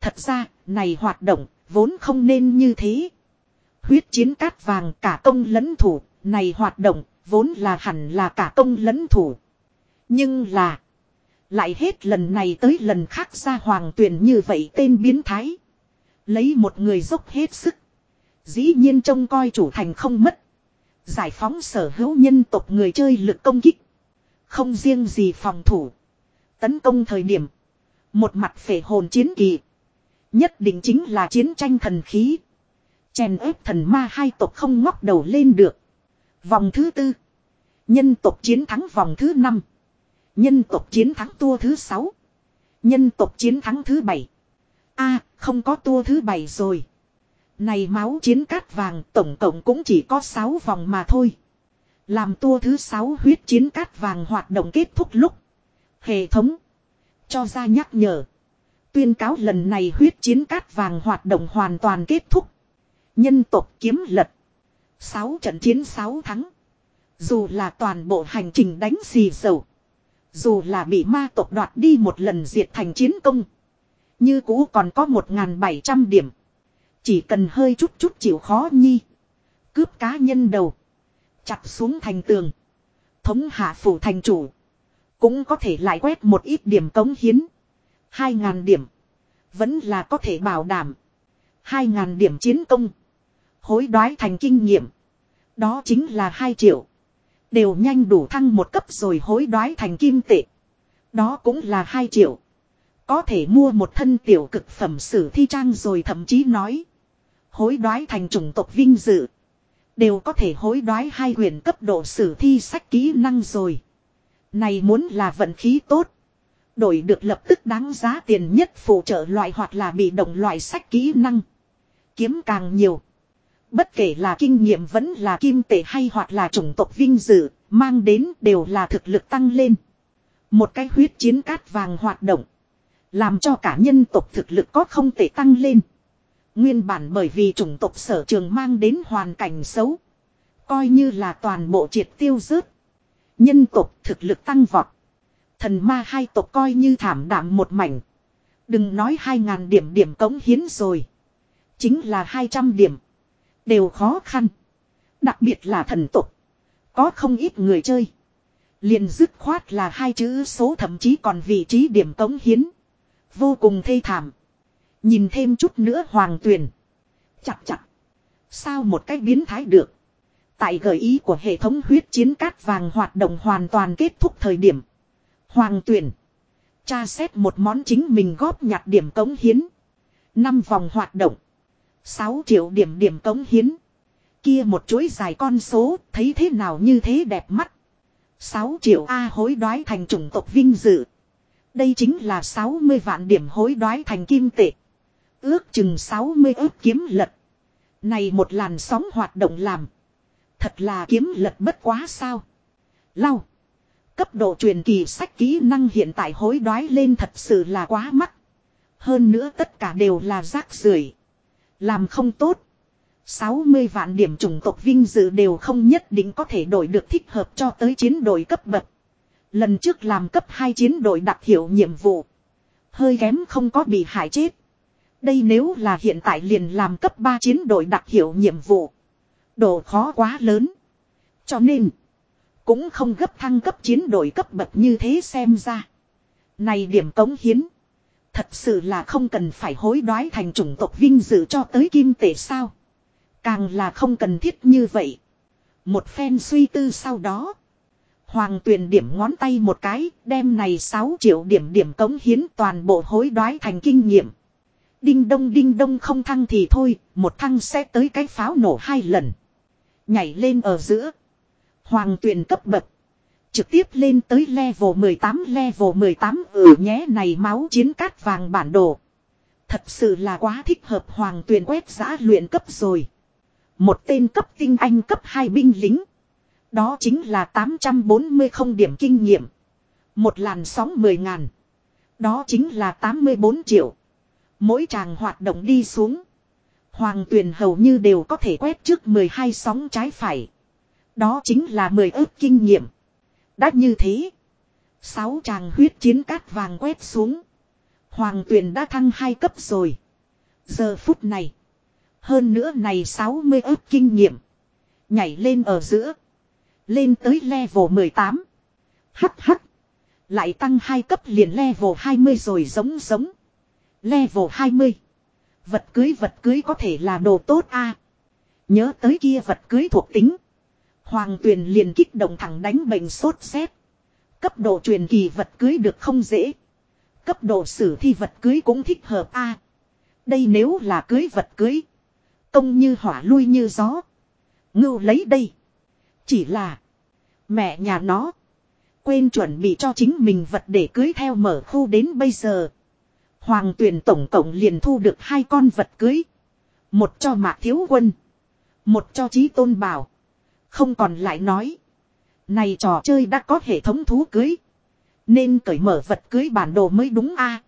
[SPEAKER 1] Thật ra, này hoạt động, vốn không nên như thế. Huyết chiến cát vàng cả công lẫn thủ, này hoạt động, vốn là hẳn là cả công lẫn thủ. Nhưng là, lại hết lần này tới lần khác ra hoàng tuyển như vậy tên biến thái. Lấy một người dốc hết sức. Dĩ nhiên trông coi chủ thành không mất. Giải phóng sở hữu nhân tộc người chơi lực công kích. Không riêng gì phòng thủ. Tấn công thời điểm. Một mặt phệ hồn chiến kỳ. Nhất định chính là chiến tranh thần khí. Chèn ép thần ma hai tộc không ngóc đầu lên được. Vòng thứ tư. Nhân tộc chiến thắng vòng thứ năm. Nhân tộc chiến thắng tour thứ sáu. Nhân tộc chiến thắng thứ bảy. a, không có tour thứ bảy rồi. Này máu chiến cát vàng tổng cộng cũng chỉ có 6 vòng mà thôi. Làm tour thứ 6 huyết chiến cát vàng hoạt động kết thúc lúc. Hệ thống. Cho ra nhắc nhở. Tuyên cáo lần này huyết chiến cát vàng hoạt động hoàn toàn kết thúc. Nhân tộc kiếm lật. 6 trận chiến 6 thắng. Dù là toàn bộ hành trình đánh xì dầu. Dù là bị ma tộc đoạt đi một lần diệt thành chiến công. Như cũ còn có 1.700 điểm. Chỉ cần hơi chút chút chịu khó nhi. Cướp cá nhân đầu. Chặt xuống thành tường. Thống hạ phủ thành chủ. Cũng có thể lại quét một ít điểm cống hiến. 2.000 điểm. Vẫn là có thể bảo đảm. 2.000 điểm chiến công. Hối đoái thành kinh nghiệm. Đó chính là 2 triệu. Đều nhanh đủ thăng một cấp rồi hối đoái thành kim tệ. Đó cũng là 2 triệu. Có thể mua một thân tiểu cực phẩm sử thi trang rồi thậm chí nói. Hối đoái thành chủng tộc vinh dự. Đều có thể hối đoái hai quyền cấp độ sử thi sách kỹ năng rồi. Này muốn là vận khí tốt. Đổi được lập tức đáng giá tiền nhất phụ trợ loại hoặc là bị động loại sách kỹ năng. Kiếm càng nhiều. Bất kể là kinh nghiệm vẫn là kim tệ hay hoặc là chủng tộc vinh dự, mang đến đều là thực lực tăng lên. Một cái huyết chiến cát vàng hoạt động. Làm cho cả nhân tộc thực lực có không thể tăng lên. Nguyên bản bởi vì chủng tộc sở trường mang đến hoàn cảnh xấu. Coi như là toàn bộ triệt tiêu rớt. Nhân tộc thực lực tăng vọt. Thần ma hai tộc coi như thảm đạm một mảnh. Đừng nói hai ngàn điểm điểm cống hiến rồi. Chính là hai trăm điểm. Đều khó khăn. Đặc biệt là thần tộc. Có không ít người chơi. liền dứt khoát là hai chữ số thậm chí còn vị trí điểm cống hiến. Vô cùng thê thảm. Nhìn thêm chút nữa hoàng tuyền. Chặt chặt. Sao một cách biến thái được. Tại gợi ý của hệ thống huyết chiến cát vàng hoạt động hoàn toàn kết thúc thời điểm. Hoàng tuyển. Tra xét một món chính mình góp nhặt điểm cống hiến. năm vòng hoạt động. 6 triệu điểm điểm cống hiến. Kia một chuỗi dài con số, thấy thế nào như thế đẹp mắt. 6 triệu A hối đoái thành chủng tộc vinh dự. Đây chính là 60 vạn điểm hối đoái thành kim tệ. Ước chừng 60 ước kiếm lật. Này một làn sóng hoạt động làm. Thật là kiếm lật bất quá sao. Lau. Cấp độ truyền kỳ sách kỹ năng hiện tại hối đoái lên thật sự là quá mắc. Hơn nữa tất cả đều là rác rưởi Làm không tốt. 60 vạn điểm chủng tộc vinh dự đều không nhất định có thể đổi được thích hợp cho tới chiến đội cấp bậc. Lần trước làm cấp 2 chiến đội đặc hiệu nhiệm vụ. Hơi kém không có bị hại chết. Đây nếu là hiện tại liền làm cấp 3 chiến đội đặc hiệu nhiệm vụ. Độ khó quá lớn. Cho nên. Cũng không gấp thăng cấp chiến đội cấp bậc như thế xem ra. Này điểm cống hiến. Thật sự là không cần phải hối đoái thành chủng tộc vinh dự cho tới kim tể sao. Càng là không cần thiết như vậy. Một phen suy tư sau đó. Hoàng tuyền điểm ngón tay một cái, đem này 6 triệu điểm điểm cống hiến toàn bộ hối đoái thành kinh nghiệm. Đinh đông đinh đông không thăng thì thôi, một thăng sẽ tới cái pháo nổ hai lần. Nhảy lên ở giữa. Hoàng tuyền cấp bậc. Trực tiếp lên tới level 18 level 18 ừ nhé, này máu chiến cát vàng bản đồ. Thật sự là quá thích hợp hoàng tuyền quét giã luyện cấp rồi. Một tên cấp tinh anh cấp hai binh lính. Đó chính là 840 không điểm kinh nghiệm. Một làn sóng 10 ngàn. Đó chính là 84 triệu. Mỗi chàng hoạt động đi xuống. Hoàng tuyền hầu như đều có thể quét trước 12 sóng trái phải. Đó chính là 10 ước kinh nghiệm. Đã như thế. Sáu chàng huyết chiến cát vàng quét xuống. Hoàng tuyền đã thăng hai cấp rồi. Giờ phút này. Hơn nữa này 60 ước kinh nghiệm. Nhảy lên ở giữa. Lên tới level 18. Hắc hắc. Lại tăng hai cấp liền level 20 rồi giống giống. Level 20. Vật cưới vật cưới có thể là đồ tốt a Nhớ tới kia vật cưới thuộc tính. Hoàng tuyền liền kích động thẳng đánh bệnh sốt xét. Cấp độ truyền kỳ vật cưới được không dễ. Cấp độ sử thi vật cưới cũng thích hợp a Đây nếu là cưới vật cưới. Công như hỏa lui như gió. Ngưu lấy đây. Chỉ là. Mẹ nhà nó. Quên chuẩn bị cho chính mình vật để cưới theo mở khu đến bây giờ. Hoàng tuyển tổng cộng liền thu được hai con vật cưới. Một cho mạc thiếu quân. Một cho trí tôn bảo. Không còn lại nói. Này trò chơi đã có hệ thống thú cưới. Nên cởi mở vật cưới bản đồ mới đúng a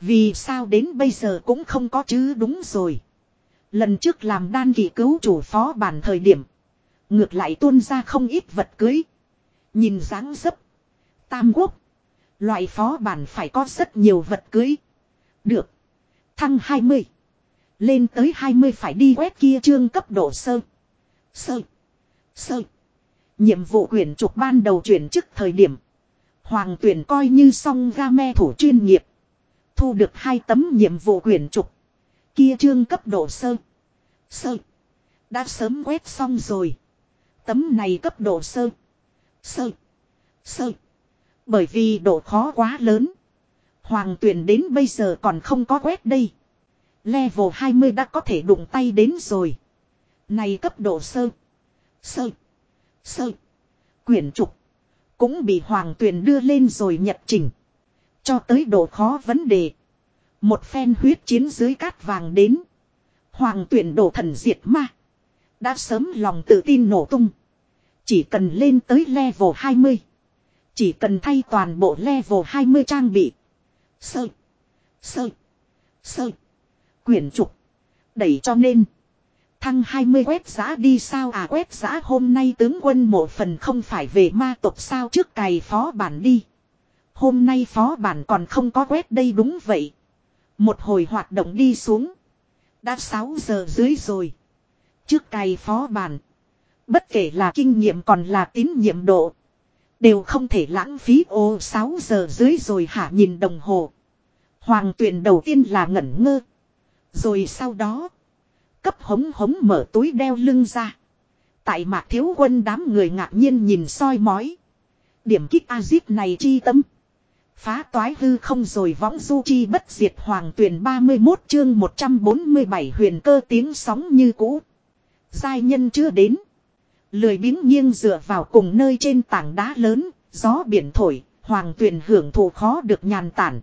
[SPEAKER 1] Vì sao đến bây giờ cũng không có chứ đúng rồi. Lần trước làm đan kỳ cứu chủ phó bản thời điểm. Ngược lại tuôn ra không ít vật cưới. Nhìn dáng dấp. Tam quốc. Loại phó bản phải có rất nhiều vật cưới. Được. Thăng 20. Lên tới 20 phải đi quét kia trương cấp độ sơ. Sơ. Sơ. Nhiệm vụ quyển trục ban đầu chuyển chức thời điểm. Hoàng tuyển coi như xong ga me thủ chuyên nghiệp. Thu được hai tấm nhiệm vụ quyển trục. Kia trương cấp độ sơ. Sơ. Đã sớm quét xong rồi. Tấm này cấp độ sơ. Sơ. Sơ. Bởi vì độ khó quá lớn. Hoàng tuyển đến bây giờ còn không có quét đây. Level 20 đã có thể đụng tay đến rồi. Này cấp độ sơ. Sơ. Sơ. Quyển trục. Cũng bị hoàng tuyển đưa lên rồi nhật trình. Cho tới độ khó vấn đề. Một phen huyết chiến dưới cát vàng đến. Hoàng tuyển đổ thần diệt ma. Đã sớm lòng tự tin nổ tung. Chỉ cần lên tới level 20. Chỉ cần thay toàn bộ level 20 trang bị. Sơ. Sơ. Sơ. Quyển trục. Đẩy cho nên. Thăng 20 quét giá đi sao à quét giá hôm nay tướng quân một phần không phải về ma tộc sao trước cày phó bản đi. Hôm nay phó bản còn không có quét đây đúng vậy. Một hồi hoạt động đi xuống. Đã 6 giờ dưới rồi. Trước cày phó bản. Bất kể là kinh nghiệm còn là tín nhiệm độ. Đều không thể lãng phí ô 6 giờ dưới rồi hả nhìn đồng hồ. Hoàng tuyển đầu tiên là ngẩn ngơ. Rồi sau đó. Cấp hống hống mở túi đeo lưng ra. Tại mạc thiếu quân đám người ngạc nhiên nhìn soi mói. Điểm kích A-zip này chi tâm. Phá toái hư không rồi võng du chi bất diệt hoàng tuyển 31 chương 147 huyền cơ tiếng sóng như cũ. Giai nhân chưa đến. Lười biếng nghiêng dựa vào cùng nơi trên tảng đá lớn, gió biển thổi, hoàng tuyển hưởng thụ khó được nhàn tản.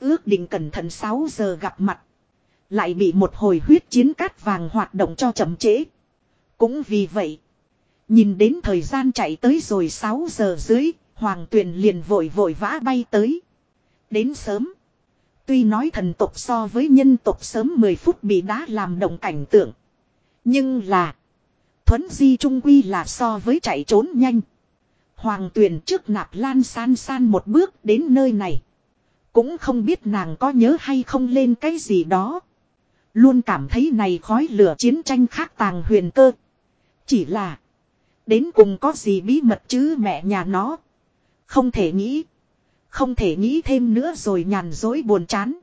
[SPEAKER 1] Ước định cẩn thận 6 giờ gặp mặt. Lại bị một hồi huyết chiến cát vàng hoạt động cho chậm trễ. Cũng vì vậy. Nhìn đến thời gian chạy tới rồi 6 giờ dưới, hoàng tuyền liền vội vội vã bay tới. Đến sớm. Tuy nói thần tộc so với nhân tộc sớm 10 phút bị đá làm động cảnh tượng. Nhưng là. Thuấn di trung quy là so với chạy trốn nhanh. Hoàng tuyền trước nạp lan san san một bước đến nơi này. Cũng không biết nàng có nhớ hay không lên cái gì đó. Luôn cảm thấy này khói lửa chiến tranh khác tàng huyền cơ. Chỉ là. Đến cùng có gì bí mật chứ mẹ nhà nó. Không thể nghĩ. Không thể nghĩ thêm nữa rồi nhàn dối buồn chán.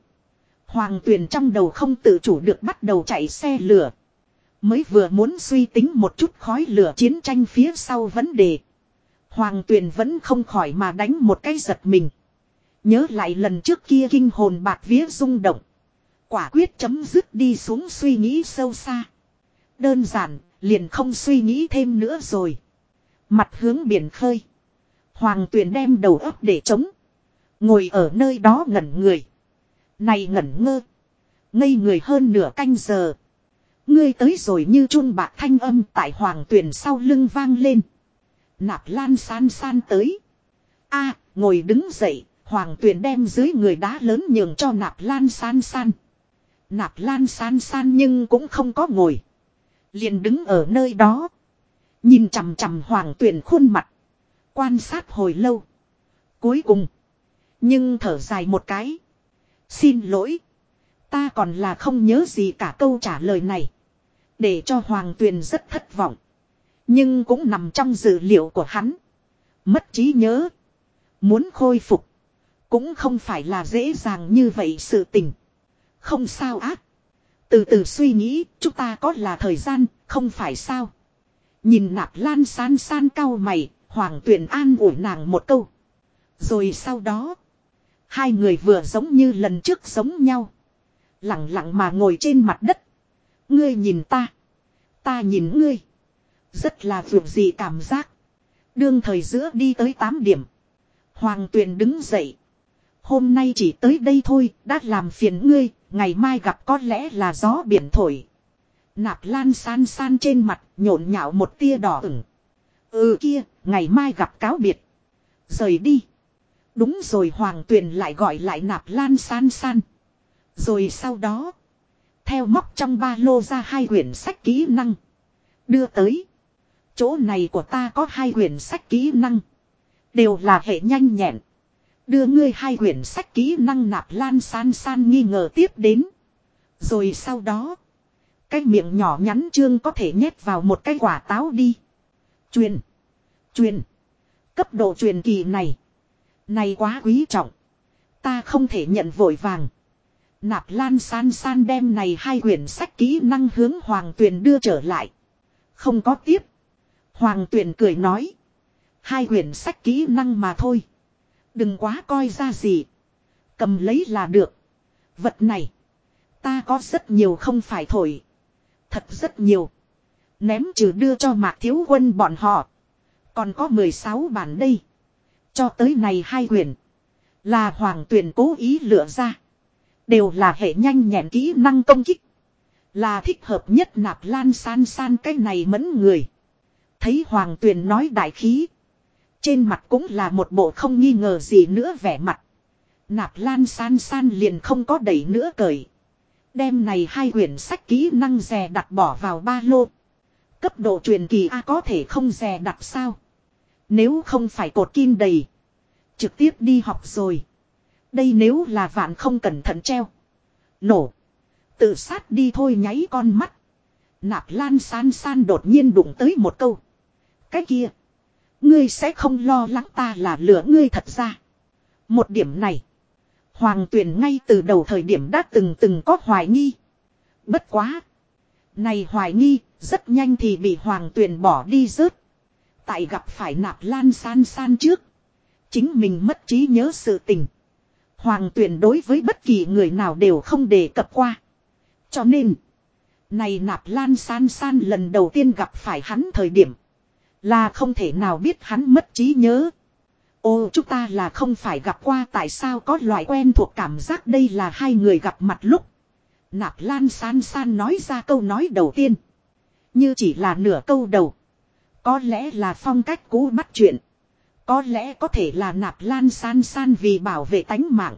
[SPEAKER 1] Hoàng tuyền trong đầu không tự chủ được bắt đầu chạy xe lửa. Mới vừa muốn suy tính một chút khói lửa chiến tranh phía sau vấn đề. Hoàng tuyền vẫn không khỏi mà đánh một cái giật mình. Nhớ lại lần trước kia kinh hồn bạc vía rung động. Quả quyết chấm dứt đi xuống suy nghĩ sâu xa. Đơn giản, liền không suy nghĩ thêm nữa rồi. Mặt hướng biển khơi. Hoàng tuyền đem đầu ấp để chống Ngồi ở nơi đó ngẩn người. Này ngẩn ngơ. Ngây người hơn nửa canh giờ. Ngươi tới rồi như chun bạc thanh âm tại hoàng tuyền sau lưng vang lên. Nạp lan san san tới. a ngồi đứng dậy, hoàng tuyền đem dưới người đá lớn nhường cho nạp lan san san. Nạp lan san san nhưng cũng không có ngồi. Liền đứng ở nơi đó. Nhìn chằm chằm hoàng tuyền khuôn mặt. Quan sát hồi lâu. Cuối cùng. Nhưng thở dài một cái. Xin lỗi. Ta còn là không nhớ gì cả câu trả lời này. Để cho Hoàng Tuyền rất thất vọng. Nhưng cũng nằm trong dữ liệu của hắn. Mất trí nhớ. Muốn khôi phục. Cũng không phải là dễ dàng như vậy sự tình. Không sao ác. Từ từ suy nghĩ, chúng ta có là thời gian, không phải sao. Nhìn nạp lan san san cao mày, Hoàng Tuyền an ủi nàng một câu. Rồi sau đó, hai người vừa giống như lần trước giống nhau. Lặng lặng mà ngồi trên mặt đất. Ngươi nhìn ta. Ta nhìn ngươi. Rất là vượt dị cảm giác. Đương thời giữa đi tới 8 điểm. Hoàng tuyền đứng dậy. Hôm nay chỉ tới đây thôi, đã làm phiền ngươi, ngày mai gặp có lẽ là gió biển thổi. Nạp lan san san trên mặt, nhộn nhạo một tia đỏ ửng. Ừ kia, ngày mai gặp cáo biệt. Rời đi. Đúng rồi hoàng tuyền lại gọi lại nạp lan san san. Rồi sau đó. Theo móc trong ba lô ra hai quyển sách kỹ năng. Đưa tới. Chỗ này của ta có hai quyển sách kỹ năng. Đều là hệ nhanh nhẹn. Đưa ngươi hai quyển sách kỹ năng nạp lan san san nghi ngờ tiếp đến. Rồi sau đó. Cái miệng nhỏ nhắn trương có thể nhét vào một cái quả táo đi. Truyền. Truyền. Cấp độ truyền kỳ này. Này quá quý trọng. Ta không thể nhận vội vàng. Nạp lan san san đem này hai quyển sách kỹ năng hướng hoàng tuyền đưa trở lại. Không có tiếp. Hoàng tuyền cười nói. Hai quyển sách kỹ năng mà thôi. Đừng quá coi ra gì. Cầm lấy là được. Vật này. Ta có rất nhiều không phải thổi. Thật rất nhiều. Ném trừ đưa cho mạc thiếu quân bọn họ. Còn có 16 bản đây. Cho tới này hai quyển. Là hoàng tuyển cố ý lựa ra. Đều là hệ nhanh nhẹn kỹ năng công kích. Là thích hợp nhất nạp lan san san cái này mẫn người. Thấy hoàng tuyền nói đại khí. Trên mặt cũng là một bộ không nghi ngờ gì nữa vẻ mặt. Nạp lan san san liền không có đẩy nữa cởi. Đem này hai quyển sách kỹ năng rè đặt bỏ vào ba lô. Cấp độ truyền kỳ A có thể không rè đặt sao. Nếu không phải cột kim đầy. Trực tiếp đi học rồi. Đây nếu là vạn không cẩn thận treo. Nổ. Tự sát đi thôi nháy con mắt. Nạp lan san san đột nhiên đụng tới một câu. Cái kia. Ngươi sẽ không lo lắng ta là lửa ngươi thật ra. Một điểm này. Hoàng tuyển ngay từ đầu thời điểm đã từng từng có hoài nghi. Bất quá. Này hoài nghi, rất nhanh thì bị hoàng tuyển bỏ đi rớt. Tại gặp phải nạp lan san san trước. Chính mình mất trí nhớ sự tình. Hoàng tuyển đối với bất kỳ người nào đều không đề cập qua. Cho nên. Này nạp lan san san lần đầu tiên gặp phải hắn thời điểm. Là không thể nào biết hắn mất trí nhớ. Ô chúng ta là không phải gặp qua tại sao có loại quen thuộc cảm giác đây là hai người gặp mặt lúc. Nạp lan san san nói ra câu nói đầu tiên. Như chỉ là nửa câu đầu. Có lẽ là phong cách cũ bắt chuyện. Có lẽ có thể là nạp lan san san vì bảo vệ tánh mạng.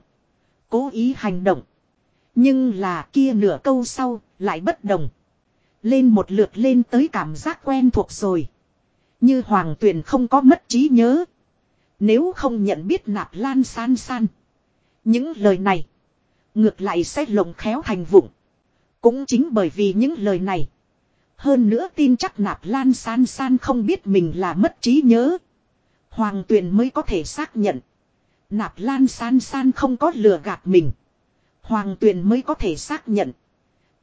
[SPEAKER 1] Cố ý hành động. Nhưng là kia nửa câu sau, lại bất đồng. Lên một lượt lên tới cảm giác quen thuộc rồi. Như hoàng tuyền không có mất trí nhớ. Nếu không nhận biết nạp lan san san. Những lời này. Ngược lại sẽ lồng khéo thành vụng. Cũng chính bởi vì những lời này. Hơn nữa tin chắc nạp lan san san không biết mình là mất trí nhớ. Hoàng tuyền mới có thể xác nhận. Nạp lan san san không có lừa gạt mình. Hoàng tuyền mới có thể xác nhận.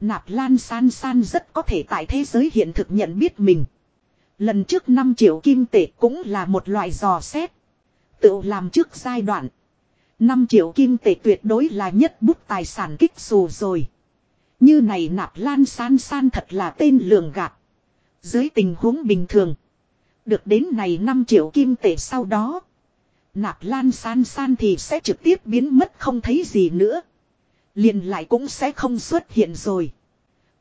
[SPEAKER 1] Nạp lan san san rất có thể tại thế giới hiện thực nhận biết mình. Lần trước 5 triệu kim tệ cũng là một loại dò xét. Tự làm trước giai đoạn. 5 triệu kim tệ tuyệt đối là nhất bút tài sản kích xù rồi. Như này nạp lan san san thật là tên lường gạt. Dưới tình huống bình thường. Được đến này 5 triệu kim tệ sau đó. Nạp lan san san thì sẽ trực tiếp biến mất không thấy gì nữa. liền lại cũng sẽ không xuất hiện rồi.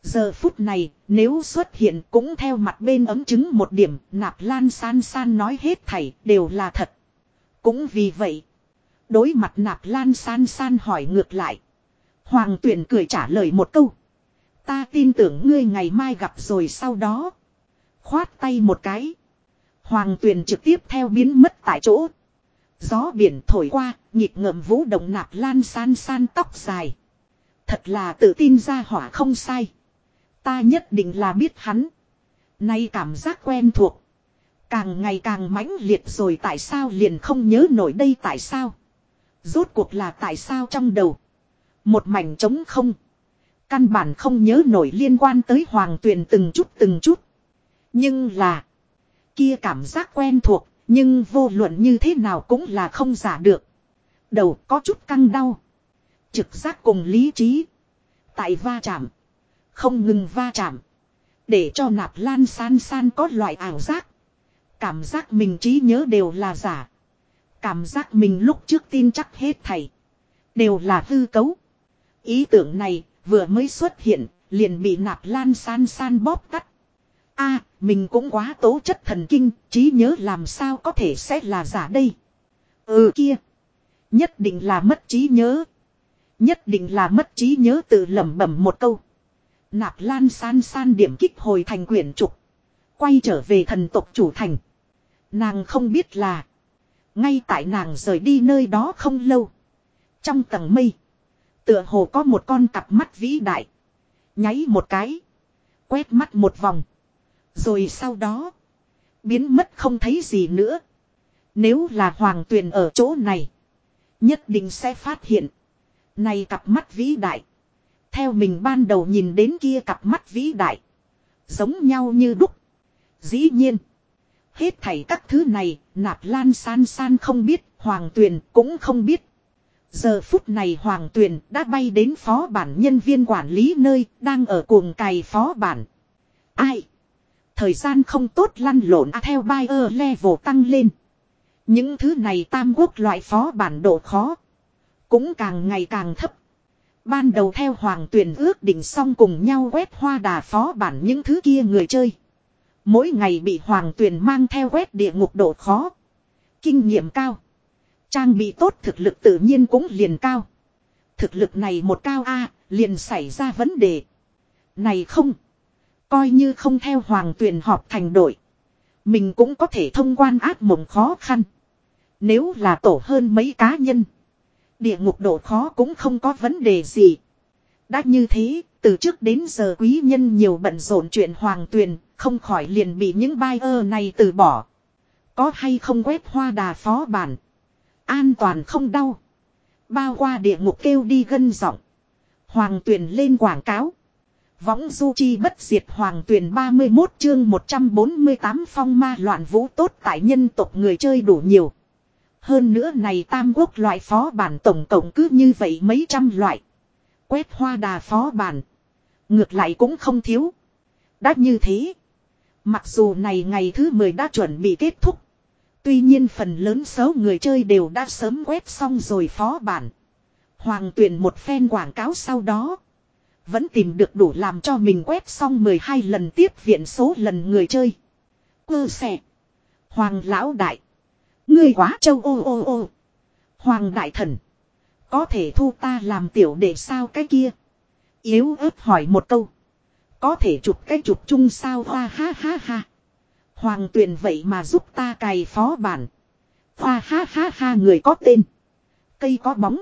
[SPEAKER 1] Giờ phút này, nếu xuất hiện cũng theo mặt bên ấm chứng một điểm, nạp lan san san nói hết thảy, đều là thật. Cũng vì vậy, đối mặt nạp lan san san hỏi ngược lại. Hoàng tuyển cười trả lời một câu. Ta tin tưởng ngươi ngày mai gặp rồi sau đó. Khoát tay một cái. Hoàng tuyền trực tiếp theo biến mất tại chỗ. Gió biển thổi qua, nhịp ngậm vũ động nạp lan san san tóc dài. Thật là tự tin ra hỏa không sai. Ta nhất định là biết hắn. Nay cảm giác quen thuộc. Càng ngày càng mãnh liệt rồi tại sao liền không nhớ nổi đây tại sao. Rốt cuộc là tại sao trong đầu. Một mảnh trống không. Căn bản không nhớ nổi liên quan tới hoàng tuyền từng chút từng chút. Nhưng là. Kia cảm giác quen thuộc. Nhưng vô luận như thế nào cũng là không giả được. Đầu có chút căng đau. Trực giác cùng lý trí. Tại va chạm. Không ngừng va chạm. Để cho nạp lan san san có loại ảo giác. Cảm giác mình trí nhớ đều là giả. Cảm giác mình lúc trước tin chắc hết thầy. Đều là hư cấu. Ý tưởng này vừa mới xuất hiện liền bị nạp lan san san bóp tắt. a mình cũng quá tố chất thần kinh, trí nhớ làm sao có thể sẽ là giả đây. Ừ kia. Nhất định là mất trí nhớ. Nhất định là mất trí nhớ tự lẩm bẩm một câu. Nạp lan san san điểm kích hồi thành quyển trục. Quay trở về thần tộc chủ thành. Nàng không biết là. Ngay tại nàng rời đi nơi đó không lâu. Trong tầng mây. Tựa hồ có một con cặp mắt vĩ đại. Nháy một cái. Quét mắt một vòng. Rồi sau đó. Biến mất không thấy gì nữa. Nếu là hoàng tuyền ở chỗ này. Nhất định sẽ phát hiện. Này cặp mắt vĩ đại. Theo mình ban đầu nhìn đến kia cặp mắt vĩ đại. Giống nhau như đúc. Dĩ nhiên. Hết thảy các thứ này, nạp lan san san không biết, hoàng tuyền cũng không biết. Giờ phút này hoàng tuyền đã bay đến phó bản nhân viên quản lý nơi, đang ở cuồng cày phó bản. Ai? Thời gian không tốt lăn lộn à, theo buyer level tăng lên. Những thứ này tam quốc loại phó bản độ khó. Cũng càng ngày càng thấp. Ban đầu theo hoàng tuyển ước định xong cùng nhau quét hoa đà phó bản những thứ kia người chơi. Mỗi ngày bị hoàng tuyển mang theo quét địa ngục độ khó. Kinh nghiệm cao. Trang bị tốt thực lực tự nhiên cũng liền cao. Thực lực này một cao A, liền xảy ra vấn đề. Này không. Coi như không theo hoàng tuyển họp thành đội. Mình cũng có thể thông quan áp mộng khó khăn. Nếu là tổ hơn mấy cá nhân. Địa ngục độ khó cũng không có vấn đề gì. Đã như thế, từ trước đến giờ quý nhân nhiều bận rộn chuyện hoàng tuyền, không khỏi liền bị những buyer này từ bỏ. Có hay không quét hoa đà phó bản. An toàn không đau. Bao qua địa ngục kêu đi gân giọng. Hoàng tuyền lên quảng cáo. Võng du chi bất diệt hoàng tuyển 31 chương 148 phong ma loạn vũ tốt tại nhân tộc người chơi đủ nhiều. Hơn nữa này tam quốc loại phó bản tổng cộng cứ như vậy mấy trăm loại. Quét hoa đà phó bản. Ngược lại cũng không thiếu. Đã như thế. Mặc dù này ngày thứ 10 đã chuẩn bị kết thúc. Tuy nhiên phần lớn số người chơi đều đã sớm quét xong rồi phó bản. Hoàng tuyển một phen quảng cáo sau đó. Vẫn tìm được đủ làm cho mình quét xong 12 lần tiếp viện số lần người chơi. Cơ sẻ. Hoàng lão đại. Ngươi quá châu ô ô ô. Hoàng đại thần. Có thể thu ta làm tiểu để sao cái kia. Yếu ớt hỏi một câu. Có thể chụp cái chụp chung sao hoa ha ha ha. Hoàng tuyền vậy mà giúp ta cày phó bản. Hoa ha ha ha, người có tên. Cây có bóng.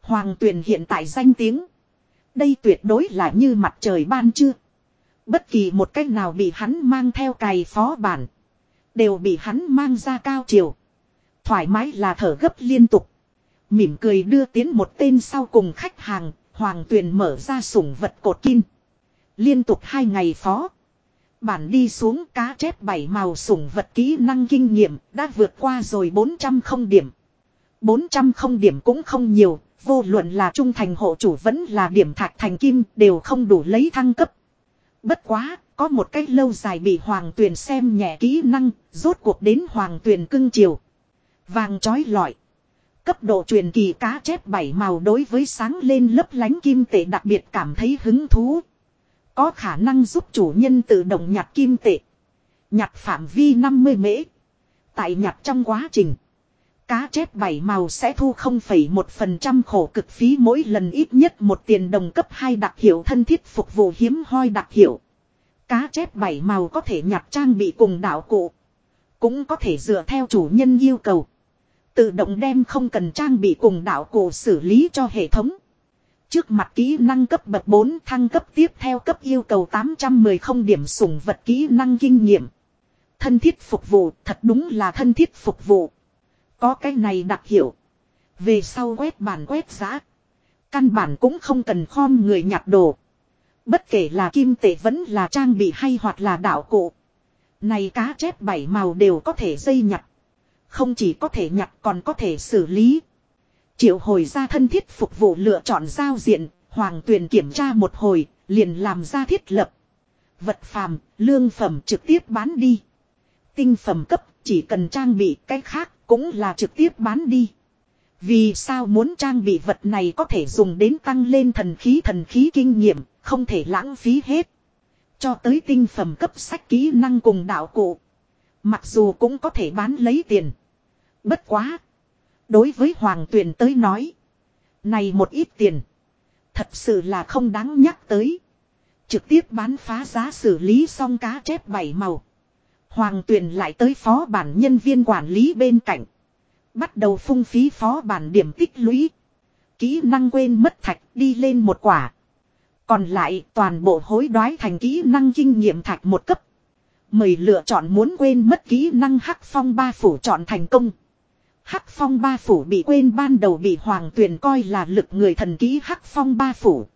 [SPEAKER 1] Hoàng tuyền hiện tại danh tiếng. Đây tuyệt đối là như mặt trời ban chưa. Bất kỳ một cách nào bị hắn mang theo cày phó bản. Đều bị hắn mang ra cao chiều. Thoải mái là thở gấp liên tục. Mỉm cười đưa tiến một tên sau cùng khách hàng. Hoàng tuyền mở ra sủng vật cột kim. Liên tục hai ngày phó. Bản đi xuống cá chép bảy màu sủng vật kỹ năng kinh nghiệm đã vượt qua rồi 400 không điểm. 400 không điểm cũng không nhiều, Vô luận là trung thành hộ chủ vẫn là điểm thạch thành kim đều không đủ lấy thăng cấp. Bất quá, có một cách lâu dài bị hoàng tuyền xem nhẹ kỹ năng, rốt cuộc đến hoàng tuyền cưng chiều. Vàng trói lọi. Cấp độ truyền kỳ cá chép bảy màu đối với sáng lên lấp lánh kim tệ đặc biệt cảm thấy hứng thú. Có khả năng giúp chủ nhân tự động nhặt kim tệ. Nhặt phạm vi 50 mễ. Tại nhặt trong quá trình. Cá chép bảy màu sẽ thu 0,1% khổ cực phí mỗi lần ít nhất một tiền đồng cấp 2 đặc hiệu thân thiết phục vụ hiếm hoi đặc hiệu. Cá chép bảy màu có thể nhặt trang bị cùng đạo cụ. Cũng có thể dựa theo chủ nhân yêu cầu. Tự động đem không cần trang bị cùng đạo cụ xử lý cho hệ thống. Trước mặt kỹ năng cấp bậc 4 thăng cấp tiếp theo cấp yêu cầu 810 không điểm sủng vật kỹ năng kinh nghiệm. Thân thiết phục vụ, thật đúng là thân thiết phục vụ. Có cái này đặc hiệu. Về sau quét bản quét giá. Căn bản cũng không cần khom người nhặt đồ. Bất kể là kim tệ vẫn là trang bị hay hoặc là đạo cụ. Này cá chép bảy màu đều có thể dây nhặt. Không chỉ có thể nhặt còn có thể xử lý. Triệu hồi ra thân thiết phục vụ lựa chọn giao diện, hoàng tuyền kiểm tra một hồi, liền làm ra thiết lập. Vật phàm, lương phẩm trực tiếp bán đi. Tinh phẩm cấp, chỉ cần trang bị cái khác, cũng là trực tiếp bán đi. Vì sao muốn trang bị vật này có thể dùng đến tăng lên thần khí thần khí kinh nghiệm, không thể lãng phí hết. Cho tới tinh phẩm cấp sách kỹ năng cùng đạo cụ. Mặc dù cũng có thể bán lấy tiền. Bất quá. Đối với Hoàng Tuyền tới nói. Này một ít tiền. Thật sự là không đáng nhắc tới. Trực tiếp bán phá giá xử lý xong cá chép bảy màu. Hoàng Tuyền lại tới phó bản nhân viên quản lý bên cạnh. Bắt đầu phung phí phó bản điểm tích lũy. Kỹ năng quên mất thạch đi lên một quả. Còn lại toàn bộ hối đoái thành kỹ năng kinh nghiệm thạch một cấp. Mời lựa chọn muốn quên mất kỹ năng hắc phong ba phủ chọn thành công. Hắc phong ba phủ bị quên, ban đầu bị hoàng tuyền coi là lực người thần ký hắc phong ba phủ.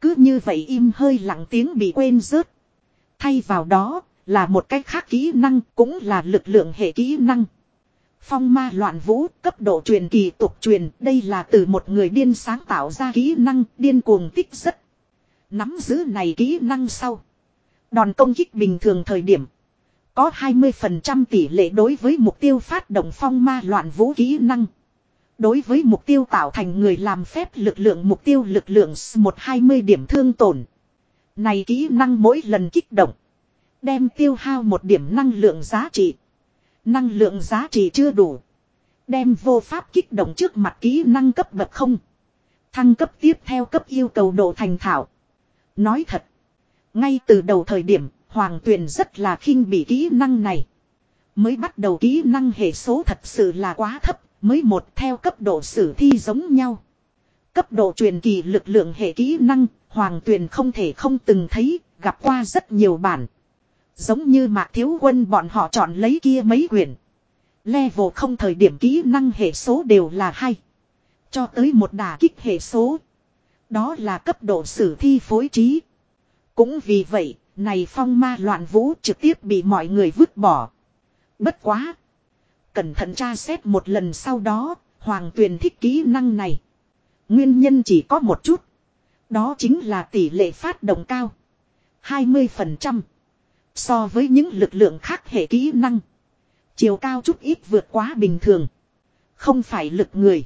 [SPEAKER 1] Cứ như vậy im hơi lặng tiếng bị quên rớt. Thay vào đó là một cách khác kỹ năng, cũng là lực lượng hệ kỹ năng. Phong ma loạn vũ, cấp độ truyền kỳ tục truyền, đây là từ một người điên sáng tạo ra kỹ năng, điên cuồng tích rất. Nắm giữ này kỹ năng sau. Đòn công kích bình thường thời điểm. Có 20% tỷ lệ đối với mục tiêu phát động phong ma loạn vũ kỹ năng. Đối với mục tiêu tạo thành người làm phép lực lượng mục tiêu lực lượng 120 điểm thương tổn. Này kỹ năng mỗi lần kích động. Đem tiêu hao một điểm năng lượng giá trị. Năng lượng giá trị chưa đủ. Đem vô pháp kích động trước mặt kỹ năng cấp bậc không. Thăng cấp tiếp theo cấp yêu cầu độ thành thạo. Nói thật. Ngay từ đầu thời điểm, Hoàng Tuyền rất là khinh bị kỹ năng này. Mới bắt đầu kỹ năng hệ số thật sự là quá thấp, mới một theo cấp độ sử thi giống nhau. Cấp độ truyền kỳ lực lượng hệ kỹ năng, Hoàng Tuyền không thể không từng thấy, gặp qua rất nhiều bản. Giống như Mạc Thiếu Quân bọn họ chọn lấy kia mấy quyển. Level không thời điểm kỹ năng hệ số đều là hay. Cho tới một đà kích hệ số. Đó là cấp độ sử thi phối trí. Cũng vì vậy, này phong ma loạn vũ trực tiếp bị mọi người vứt bỏ. Bất quá. Cẩn thận tra xét một lần sau đó, Hoàng Tuyền thích kỹ năng này. Nguyên nhân chỉ có một chút. Đó chính là tỷ lệ phát động cao. 20%. So với những lực lượng khác hệ kỹ năng. Chiều cao chút ít vượt quá bình thường. Không phải lực người.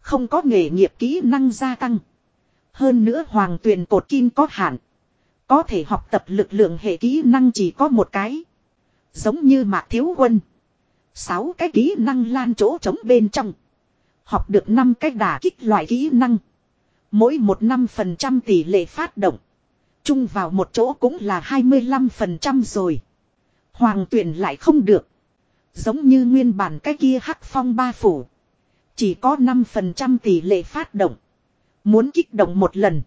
[SPEAKER 1] Không có nghề nghiệp kỹ năng gia tăng. Hơn nữa hoàng tuyền cột kim có hạn. Có thể học tập lực lượng hệ kỹ năng chỉ có một cái. Giống như mạc thiếu quân. Sáu cái kỹ năng lan chỗ trống bên trong. Học được năm cái đả kích loại kỹ năng. Mỗi một năm phần trăm tỷ lệ phát động. Chung vào một chỗ cũng là 25% rồi. Hoàng tuyển lại không được. Giống như nguyên bản cái kia hắc phong ba phủ. Chỉ có 5% tỷ lệ phát động. Muốn kích động một lần.